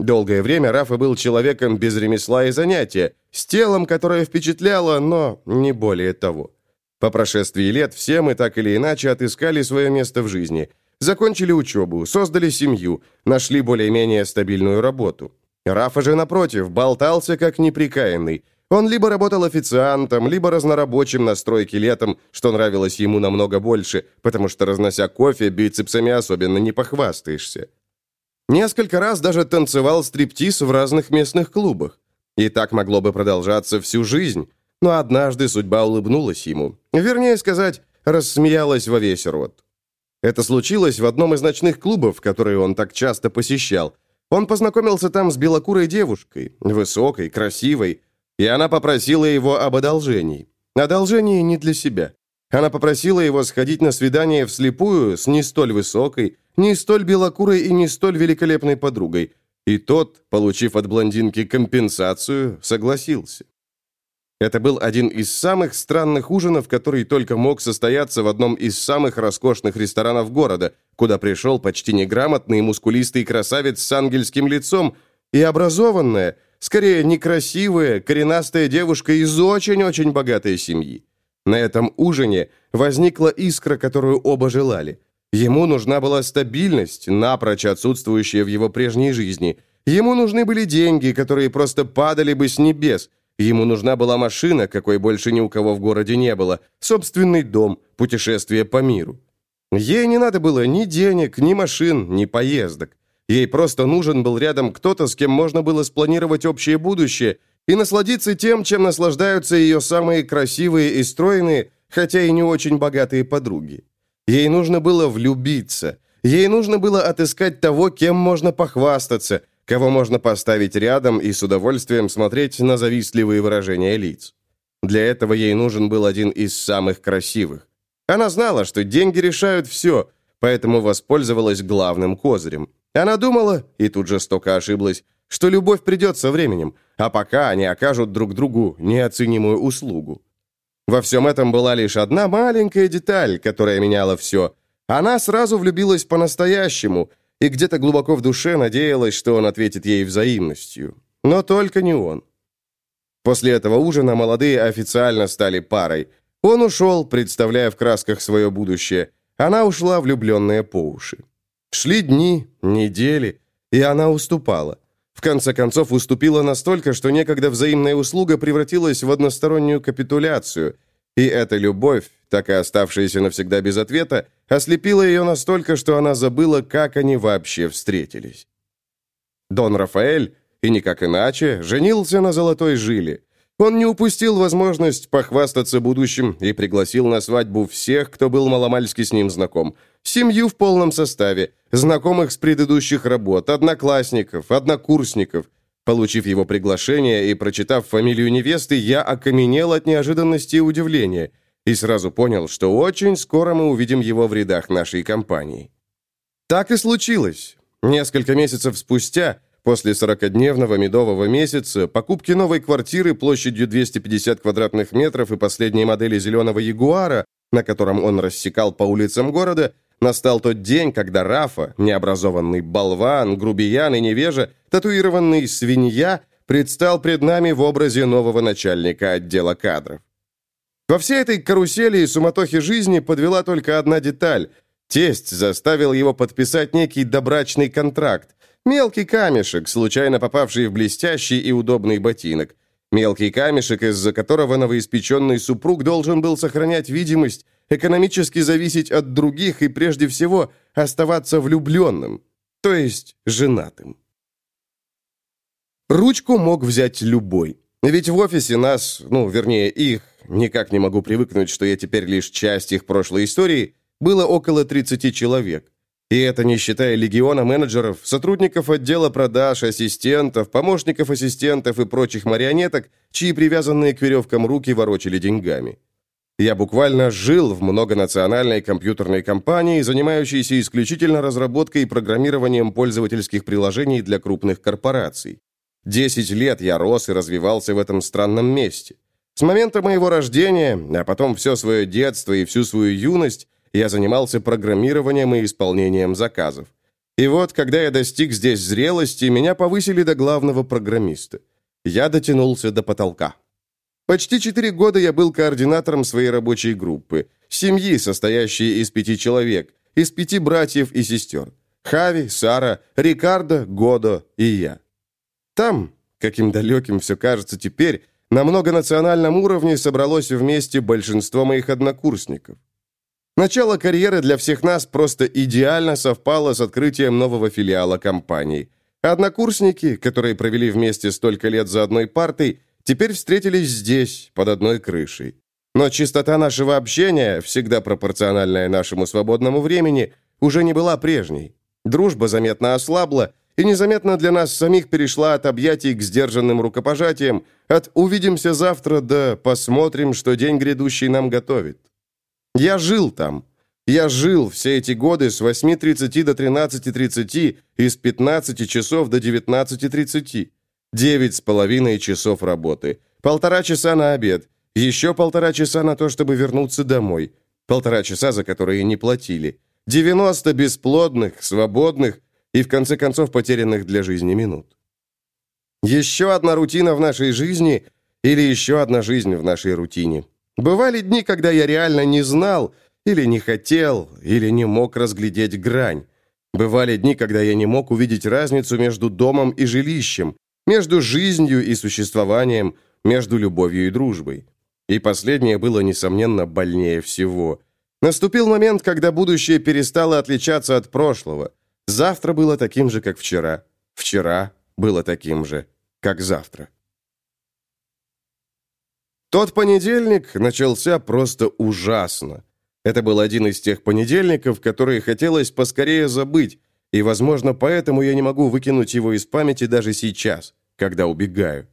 Долгое время Рафа был человеком без ремесла и занятия, с телом, которое впечатляло, но не более того. По прошествии лет все мы так или иначе отыскали свое место в жизни. Закончили учебу, создали семью, нашли более-менее стабильную работу. Рафа же, напротив, болтался как неприкаянный. Он либо работал официантом, либо разнорабочим на стройке летом, что нравилось ему намного больше, потому что, разнося кофе, бицепсами особенно не похвастаешься. Несколько раз даже танцевал стриптиз в разных местных клубах. И так могло бы продолжаться всю жизнь. Но однажды судьба улыбнулась ему. Вернее сказать, рассмеялась во весь рот. Это случилось в одном из ночных клубов, которые он так часто посещал. Он познакомился там с белокурой девушкой, высокой, красивой, и она попросила его об одолжении. Одолжении не для себя. Она попросила его сходить на свидание вслепую с не столь высокой, не столь белокурой и не столь великолепной подругой. И тот, получив от блондинки компенсацию, согласился. Это был один из самых странных ужинов, который только мог состояться в одном из самых роскошных ресторанов города, куда пришел почти неграмотный мускулистый красавец с ангельским лицом и образованная, скорее некрасивая, коренастая девушка из очень-очень богатой семьи. На этом ужине возникла искра, которую оба желали. Ему нужна была стабильность, напрочь отсутствующая в его прежней жизни. Ему нужны были деньги, которые просто падали бы с небес – Ему нужна была машина, какой больше ни у кого в городе не было, собственный дом, путешествие по миру. Ей не надо было ни денег, ни машин, ни поездок. Ей просто нужен был рядом кто-то, с кем можно было спланировать общее будущее и насладиться тем, чем наслаждаются ее самые красивые и стройные, хотя и не очень богатые подруги. Ей нужно было влюбиться. Ей нужно было отыскать того, кем можно похвастаться, кого можно поставить рядом и с удовольствием смотреть на завистливые выражения лиц. Для этого ей нужен был один из самых красивых. Она знала, что деньги решают все, поэтому воспользовалась главным козырем. Она думала, и тут жестоко ошиблась, что любовь придет со временем, а пока они окажут друг другу неоценимую услугу. Во всем этом была лишь одна маленькая деталь, которая меняла все. Она сразу влюбилась по-настоящему, и где-то глубоко в душе надеялась, что он ответит ей взаимностью. Но только не он. После этого ужина молодые официально стали парой. Он ушел, представляя в красках свое будущее. Она ушла, влюбленная по уши. Шли дни, недели, и она уступала. В конце концов, уступила настолько, что некогда взаимная услуга превратилась в одностороннюю капитуляцию, и эта любовь, так и оставшаяся навсегда без ответа, ослепила ее настолько, что она забыла, как они вообще встретились. Дон Рафаэль, и никак иначе, женился на золотой жиле. Он не упустил возможность похвастаться будущим и пригласил на свадьбу всех, кто был маломальски с ним знаком. Семью в полном составе, знакомых с предыдущих работ, одноклассников, однокурсников. Получив его приглашение и прочитав фамилию невесты, я окаменел от неожиданности и удивления и сразу понял, что очень скоро мы увидим его в рядах нашей компании. Так и случилось. Несколько месяцев спустя После 40-дневного медового месяца, покупки новой квартиры площадью 250 квадратных метров и последней модели зеленого Ягуара, на котором он рассекал по улицам города, настал тот день, когда Рафа, необразованный болван, грубиян и невежа, татуированный свинья, предстал пред нами в образе нового начальника отдела кадров. Во всей этой карусели и суматохе жизни подвела только одна деталь. Тесть заставил его подписать некий добрачный контракт, Мелкий камешек, случайно попавший в блестящий и удобный ботинок. Мелкий камешек, из-за которого новоиспеченный супруг должен был сохранять видимость, экономически зависеть от других и, прежде всего, оставаться влюбленным, то есть женатым. Ручку мог взять любой. Ведь в офисе нас, ну, вернее, их, никак не могу привыкнуть, что я теперь лишь часть их прошлой истории, было около 30 человек. И это не считая легиона менеджеров, сотрудников отдела продаж, ассистентов, помощников ассистентов и прочих марионеток, чьи привязанные к веревкам руки ворочали деньгами. Я буквально жил в многонациональной компьютерной компании, занимающейся исключительно разработкой и программированием пользовательских приложений для крупных корпораций. Десять лет я рос и развивался в этом странном месте. С момента моего рождения, а потом все свое детство и всю свою юность, я занимался программированием и исполнением заказов. И вот, когда я достиг здесь зрелости, меня повысили до главного программиста. Я дотянулся до потолка. Почти четыре года я был координатором своей рабочей группы, семьи, состоящей из пяти человек, из пяти братьев и сестер. Хави, Сара, Рикардо, Годо и я. Там, каким далеким все кажется теперь, на многонациональном уровне собралось вместе большинство моих однокурсников. Начало карьеры для всех нас просто идеально совпало с открытием нового филиала компании. Однокурсники, которые провели вместе столько лет за одной партой, теперь встретились здесь, под одной крышей. Но чистота нашего общения, всегда пропорциональная нашему свободному времени, уже не была прежней. Дружба заметно ослабла, и незаметно для нас самих перешла от объятий к сдержанным рукопожатиям, от «увидимся завтра» до «посмотрим, что день грядущий нам готовит». Я жил там. Я жил все эти годы с 8.30 до 13.30 и с 15 часов до 19.30. Девять с половиной часов работы. Полтора часа на обед. Еще полтора часа на то, чтобы вернуться домой. Полтора часа, за которые не платили. 90 бесплодных, свободных и, в конце концов, потерянных для жизни минут. Еще одна рутина в нашей жизни или еще одна жизнь в нашей рутине. Бывали дни, когда я реально не знал, или не хотел, или не мог разглядеть грань. Бывали дни, когда я не мог увидеть разницу между домом и жилищем, между жизнью и существованием, между любовью и дружбой. И последнее было, несомненно, больнее всего. Наступил момент, когда будущее перестало отличаться от прошлого. Завтра было таким же, как вчера. Вчера было таким же, как завтра. Тот понедельник начался просто ужасно. Это был один из тех понедельников, которые хотелось поскорее забыть, и, возможно, поэтому я не могу выкинуть его из памяти даже сейчас, когда убегаю.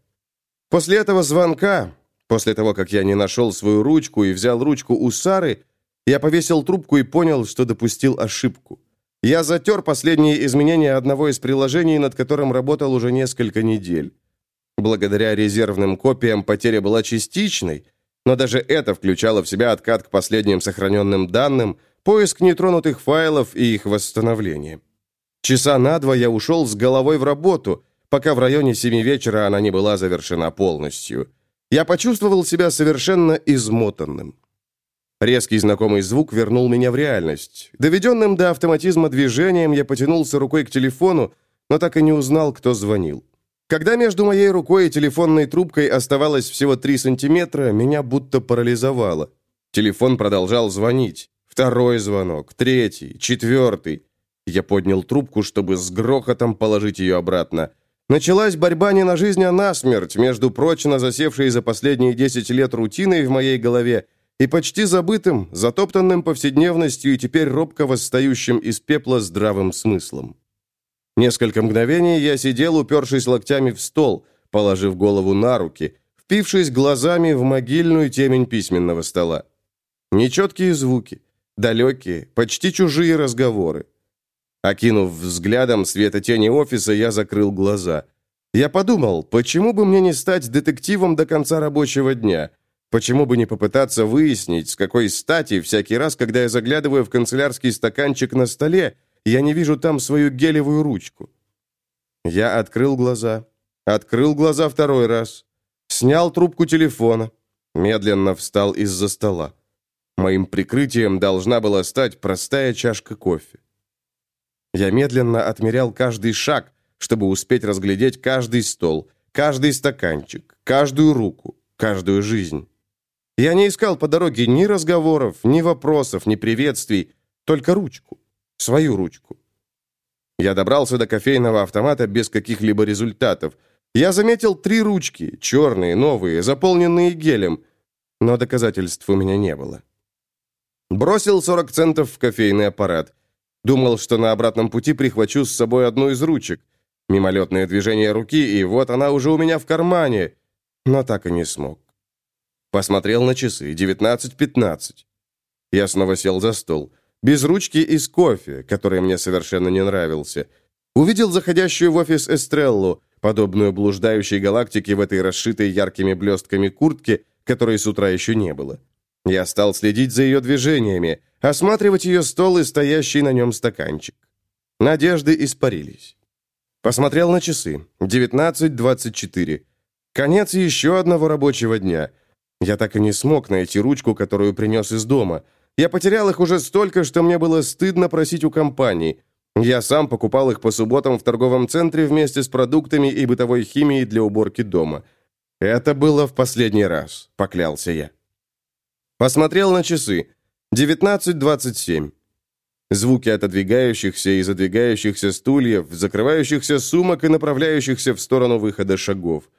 После этого звонка, после того, как я не нашел свою ручку и взял ручку у Сары, я повесил трубку и понял, что допустил ошибку. Я затер последние изменения одного из приложений, над которым работал уже несколько недель. Благодаря резервным копиям потеря была частичной, но даже это включало в себя откат к последним сохраненным данным, поиск нетронутых файлов и их восстановление. Часа на два я ушел с головой в работу, пока в районе семи вечера она не была завершена полностью. Я почувствовал себя совершенно измотанным. Резкий знакомый звук вернул меня в реальность. Доведенным до автоматизма движением я потянулся рукой к телефону, но так и не узнал, кто звонил. Когда между моей рукой и телефонной трубкой оставалось всего три сантиметра, меня будто парализовало. Телефон продолжал звонить. Второй звонок, третий, четвертый. Я поднял трубку, чтобы с грохотом положить ее обратно. Началась борьба не на жизнь, а на смерть между прочно засевшей за последние 10 лет рутиной в моей голове и почти забытым, затоптанным повседневностью и теперь робко восстающим из пепла здравым смыслом. Несколько мгновений я сидел, упершись локтями в стол, положив голову на руки, впившись глазами в могильную темень письменного стола. Нечеткие звуки, далекие, почти чужие разговоры. Окинув взглядом светотени офиса, я закрыл глаза. Я подумал, почему бы мне не стать детективом до конца рабочего дня? Почему бы не попытаться выяснить, с какой стати всякий раз, когда я заглядываю в канцелярский стаканчик на столе, я не вижу там свою гелевую ручку? Я открыл глаза. Открыл глаза второй раз. Снял трубку телефона. Медленно встал из-за стола. Моим прикрытием должна была стать простая чашка кофе. Я медленно отмерял каждый шаг, чтобы успеть разглядеть каждый стол, каждый стаканчик, каждую руку, каждую жизнь. Я не искал по дороге ни разговоров, ни вопросов, ни приветствий, только ручку, свою ручку. Я добрался до кофейного автомата без каких-либо результатов. Я заметил три ручки, черные, новые, заполненные гелем, но доказательств у меня не было. Бросил 40 центов в кофейный аппарат. Думал, что на обратном пути прихвачу с собой одну из ручек. Мимолетное движение руки, и вот она уже у меня в кармане. Но так и не смог. Посмотрел на часы. 19.15. Я снова сел за стол. Без ручки и с кофе, который мне совершенно не нравился. Увидел заходящую в офис Эстреллу, подобную блуждающей галактике в этой расшитой яркими блестками куртке, которой с утра еще не было. Я стал следить за ее движениями, осматривать ее стол и стоящий на нем стаканчик. Надежды испарились. Посмотрел на часы. 19.24. Конец еще одного рабочего дня. Я так и не смог найти ручку, которую принес из дома. Я потерял их уже столько, что мне было стыдно просить у компании. Я сам покупал их по субботам в торговом центре вместе с продуктами и бытовой химией для уборки дома. Это было в последний раз, поклялся я. Посмотрел на часы. 19.27. Звуки отодвигающихся и задвигающихся стульев, закрывающихся сумок и направляющихся в сторону выхода шагов.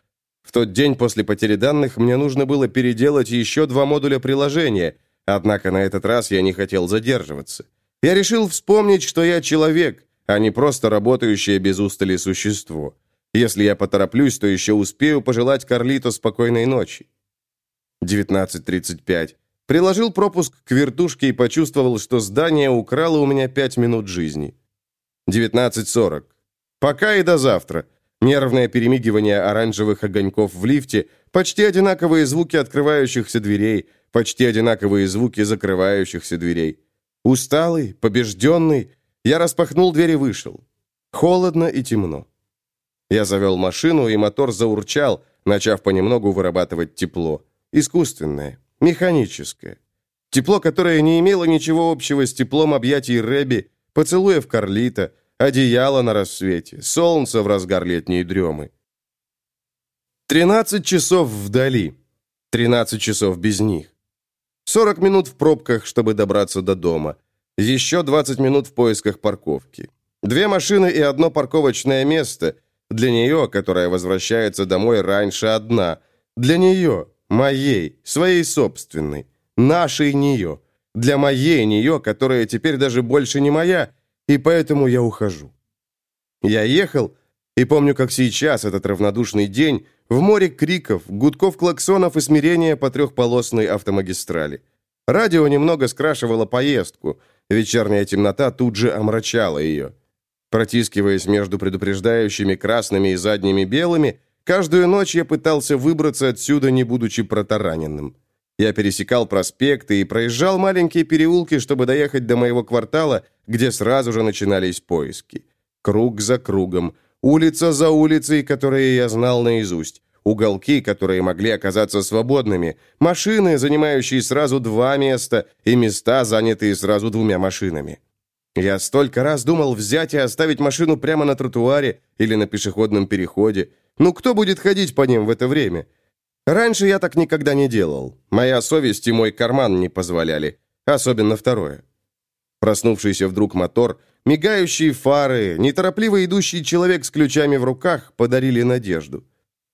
В тот день после потери данных мне нужно было переделать еще два модуля приложения, однако на этот раз я не хотел задерживаться. Я решил вспомнить, что я человек, а не просто работающее без устали существо. Если я потороплюсь, то еще успею пожелать Карлито спокойной ночи. 19.35. Приложил пропуск к вертушке и почувствовал, что здание украло у меня пять минут жизни. 19.40. Пока и до завтра. Нервное перемигивание оранжевых огоньков в лифте, почти одинаковые звуки открывающихся дверей, почти одинаковые звуки закрывающихся дверей. Усталый, побежденный, я распахнул дверь и вышел. Холодно и темно. Я завел машину, и мотор заурчал, начав понемногу вырабатывать тепло. Искусственное. Механическое. Тепло, которое не имело ничего общего с теплом объятий Рэби, поцелуев Карлита, одеяло на рассвете, солнце в разгар летней дремы. Тринадцать часов вдали. Тринадцать часов без них. Сорок минут в пробках, чтобы добраться до дома. Еще двадцать минут в поисках парковки. Две машины и одно парковочное место. Для нее, которая возвращается домой раньше одна. Для нее, Моей, своей собственной, нашей нее. Для моей нее, которая теперь даже больше не моя, и поэтому я ухожу. Я ехал, и помню, как сейчас, этот равнодушный день, в море криков, гудков клаксонов и смирения по трехполосной автомагистрали. Радио немного скрашивало поездку, вечерняя темнота тут же омрачала ее. Протискиваясь между предупреждающими красными и задними белыми, Каждую ночь я пытался выбраться отсюда, не будучи протараненным. Я пересекал проспекты и проезжал маленькие переулки, чтобы доехать до моего квартала, где сразу же начинались поиски. Круг за кругом, улица за улицей, которые я знал наизусть, уголки, которые могли оказаться свободными, машины, занимающие сразу два места, и места, занятые сразу двумя машинами. Я столько раз думал взять и оставить машину прямо на тротуаре или на пешеходном переходе. Ну, кто будет ходить по ним в это время? Раньше я так никогда не делал. Моя совесть и мой карман не позволяли. Особенно второе. Проснувшийся вдруг мотор, мигающие фары, неторопливо идущий человек с ключами в руках подарили надежду.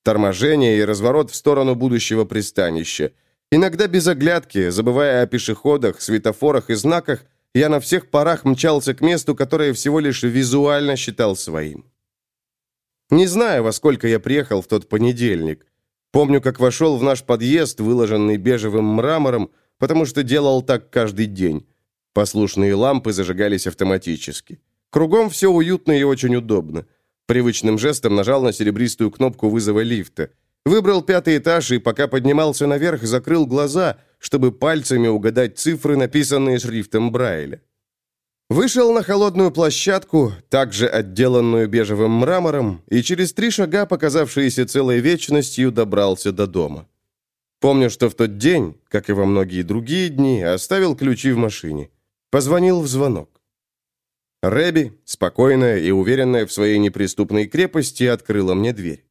Торможение и разворот в сторону будущего пристанища. Иногда без оглядки, забывая о пешеходах, светофорах и знаках, я на всех парах мчался к месту, которое всего лишь визуально считал своим. Не знаю, во сколько я приехал в тот понедельник. Помню, как вошел в наш подъезд, выложенный бежевым мрамором, потому что делал так каждый день. Послушные лампы зажигались автоматически. Кругом все уютно и очень удобно. Привычным жестом нажал на серебристую кнопку вызова лифта. Выбрал пятый этаж и, пока поднимался наверх, закрыл глаза, чтобы пальцами угадать цифры, написанные шрифтом Брайля. Вышел на холодную площадку, также отделанную бежевым мрамором, и через три шага, показавшиеся целой вечностью, добрался до дома. Помню, что в тот день, как и во многие другие дни, оставил ключи в машине. Позвонил в звонок. Рэби, спокойная и уверенная в своей неприступной крепости, открыла мне дверь.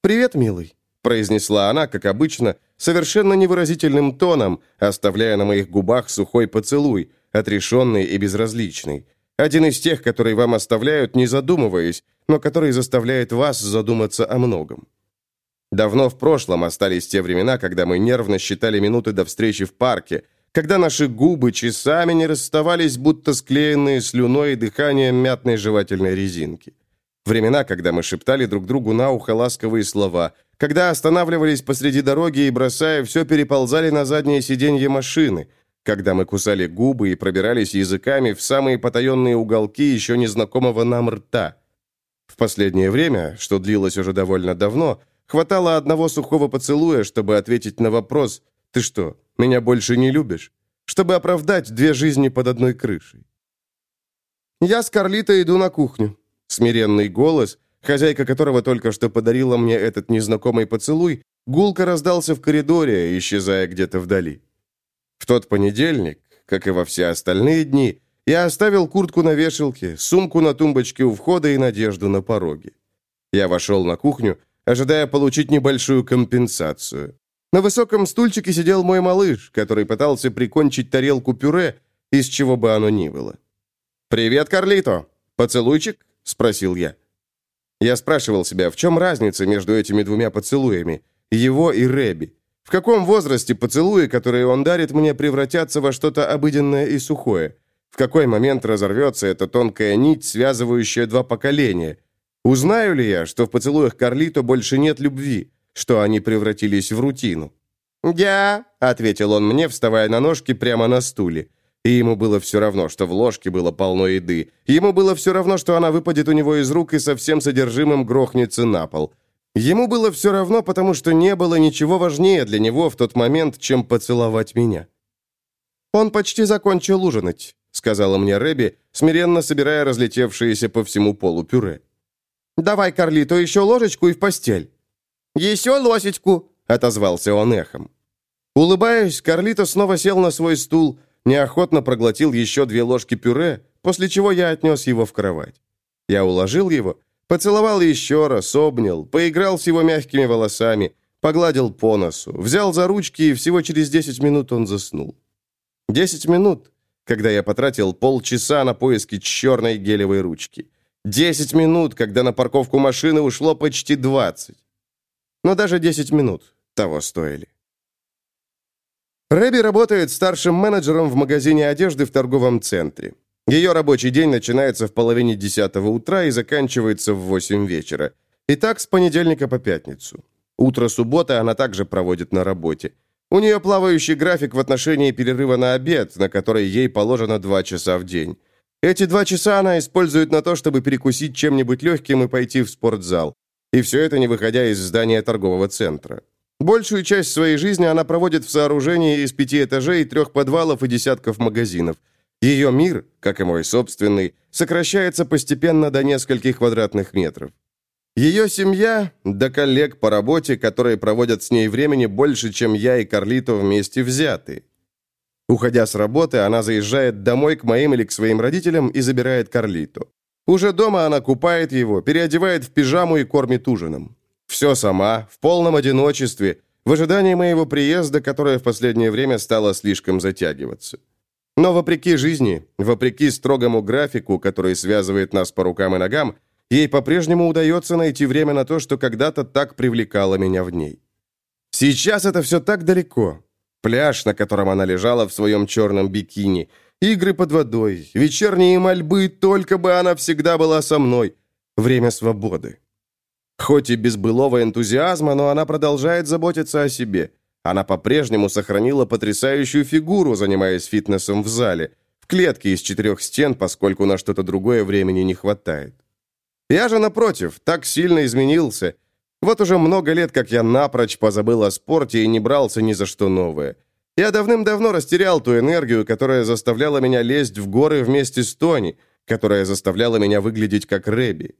«Привет, милый», — произнесла она, как обычно, совершенно невыразительным тоном, оставляя на моих губах сухой поцелуй, отрешенный и безразличный. Один из тех, которые вам оставляют, не задумываясь, но который заставляет вас задуматься о многом. Давно в прошлом остались те времена, когда мы нервно считали минуты до встречи в парке, когда наши губы часами не расставались, будто склеенные слюной и дыханием мятной жевательной резинки. Времена, когда мы шептали друг другу на ухо ласковые слова, когда останавливались посреди дороги и, бросая все, переползали на заднее сиденье машины, когда мы кусали губы и пробирались языками в самые потаенные уголки еще незнакомого нам рта. В последнее время, что длилось уже довольно давно, хватало одного сухого поцелуя, чтобы ответить на вопрос «Ты что, меня больше не любишь?» чтобы оправдать две жизни под одной крышей. «Я с Карлитой иду на кухню». Смиренный голос, хозяйка которого только что подарила мне этот незнакомый поцелуй, гулко раздался в коридоре, исчезая где-то вдали. В тот понедельник, как и во все остальные дни, я оставил куртку на вешалке, сумку на тумбочке у входа и надежду на пороге. Я вошел на кухню, ожидая получить небольшую компенсацию. На высоком стульчике сидел мой малыш, который пытался прикончить тарелку пюре, из чего бы оно ни было. «Привет, Карлито! Поцелуйчик?» — спросил я. Я спрашивал себя, в чем разница между этими двумя поцелуями, его и Рэби. В каком возрасте поцелуи, которые он дарит мне, превратятся во что-то обыденное и сухое? В какой момент разорвется эта тонкая нить, связывающая два поколения? Узнаю ли я, что в поцелуях Карлито больше нет любви? Что они превратились в рутину. «Я», — ответил он мне, вставая на ножки прямо на стуле. И ему было все равно, что в ложке было полно еды. Ему было все равно, что она выпадет у него из рук и со всем содержимым грохнется на пол. Ему было все равно, потому что не было ничего важнее для него в тот момент, чем поцеловать меня. «Он почти закончил ужинать», — сказала мне Рэби, смиренно собирая разлетевшиеся по всему полу пюре. «Давай, Карлито, еще ложечку и в постель». «Еще лосечку!» — отозвался он эхом. Улыбаясь, Карлито снова сел на свой стул, неохотно проглотил еще две ложки пюре, после чего я отнес его в кровать. Я уложил его, поцеловал еще раз, обнял, поиграл с его мягкими волосами, погладил по носу, взял за ручки, и всего через 10 минут он заснул. 10 минут, когда я потратил полчаса на поиски черной гелевой ручки. 10 минут, когда на парковку машины ушло почти 20 но даже 10 минут того стоили. Рэби работает старшим менеджером в магазине одежды в торговом центре. Ее рабочий день начинается в половине десятого утра и заканчивается в 8 вечера. И так с понедельника по пятницу. Утро субботы она также проводит на работе. У нее плавающий график в отношении перерыва на обед, на который ей положено 2 часа в день. Эти два часа она использует на то, чтобы перекусить чем-нибудь легким и пойти в спортзал. И все это не выходя из здания торгового центра. Большую часть своей жизни она проводит в сооружении из пяти этажей, трех подвалов и десятков магазинов. Ее мир, как и мой собственный, сокращается постепенно до нескольких квадратных метров. Ее семья, да коллег по работе, которые проводят с ней времени больше, чем я и Карлито вместе взяты. Уходя с работы, она заезжает домой к моим или к своим родителям и забирает Карлито. Уже дома она купает его, переодевает в пижаму и кормит ужином. Все сама, в полном одиночестве, в ожидании моего приезда, которое в последнее время стало слишком затягиваться. Но вопреки жизни, вопреки строгому графику, который связывает нас по рукам и ногам, ей по-прежнему удается найти время на то, что когда-то так привлекало меня в ней. Сейчас это все так далеко. Пляж, на котором она лежала в своем черном бикини, игры под водой, вечерние мольбы, только бы она всегда была со мной. Время свободы. Хоть и без былого энтузиазма, но она продолжает заботиться о себе. Она по-прежнему сохранила потрясающую фигуру, занимаясь фитнесом в зале, в клетке из четырех стен, поскольку на что-то другое времени не хватает. Я же, напротив, так сильно изменился. Вот уже много лет, как я напрочь позабыл о спорте и не брался ни за что новое. Я давным-давно растерял ту энергию, которая заставляла меня лезть в горы вместе с Тони, которая заставляла меня выглядеть как Рэби.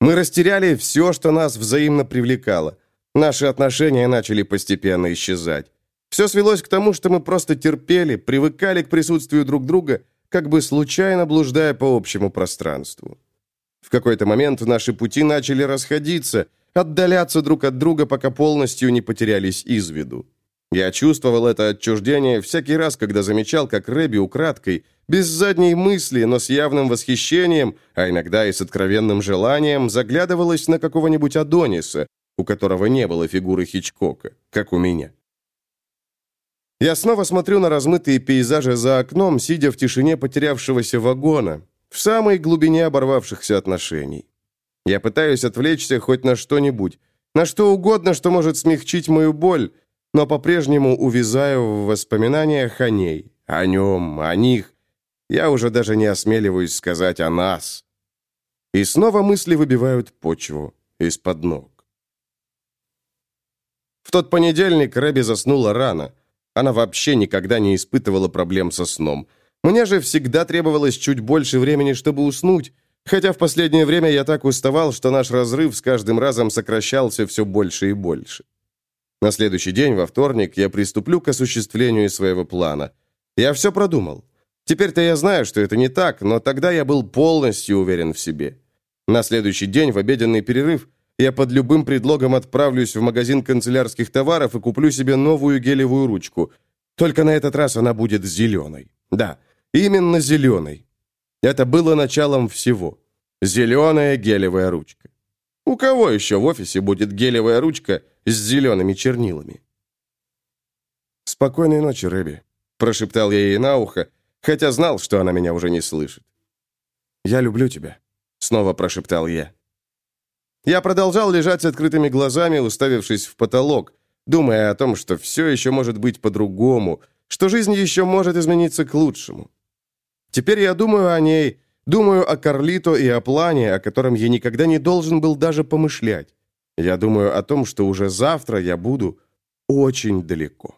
Мы растеряли все, что нас взаимно привлекало. Наши отношения начали постепенно исчезать. Все свелось к тому, что мы просто терпели, привыкали к присутствию друг друга, как бы случайно блуждая по общему пространству. В какой-то момент наши пути начали расходиться, отдаляться друг от друга, пока полностью не потерялись из виду. Я чувствовал это отчуждение всякий раз, когда замечал, как Рэби украдкой, без задней мысли, но с явным восхищением, а иногда и с откровенным желанием, заглядывалась на какого-нибудь Адониса, у которого не было фигуры Хичкока, как у меня. Я снова смотрю на размытые пейзажи за окном, сидя в тишине потерявшегося вагона, в самой глубине оборвавшихся отношений. Я пытаюсь отвлечься хоть на что-нибудь, на что угодно, что может смягчить мою боль, но по-прежнему увязаю в воспоминаниях о ней, о нем, о них. Я уже даже не осмеливаюсь сказать о нас. И снова мысли выбивают почву из-под ног. В тот понедельник Рэби заснула рано. Она вообще никогда не испытывала проблем со сном – мне же всегда требовалось чуть больше времени, чтобы уснуть, хотя в последнее время я так уставал, что наш разрыв с каждым разом сокращался все больше и больше. На следующий день, во вторник, я приступлю к осуществлению своего плана. Я все продумал. Теперь-то я знаю, что это не так, но тогда я был полностью уверен в себе. На следующий день, в обеденный перерыв, я под любым предлогом отправлюсь в магазин канцелярских товаров и куплю себе новую гелевую ручку. Только на этот раз она будет зеленой. Да, Именно зеленый. Это было началом всего. Зеленая гелевая ручка. У кого еще в офисе будет гелевая ручка с зелеными чернилами? «Спокойной ночи, Рэби», – прошептал я ей на ухо, хотя знал, что она меня уже не слышит. «Я люблю тебя», – снова прошептал я. Я продолжал лежать с открытыми глазами, уставившись в потолок, думая о том, что все еще может быть по-другому, что жизнь еще может измениться к лучшему. Теперь я думаю о ней, думаю о Карлито и о плане, о котором я никогда не должен был даже помышлять. Я думаю о том, что уже завтра я буду очень далеко.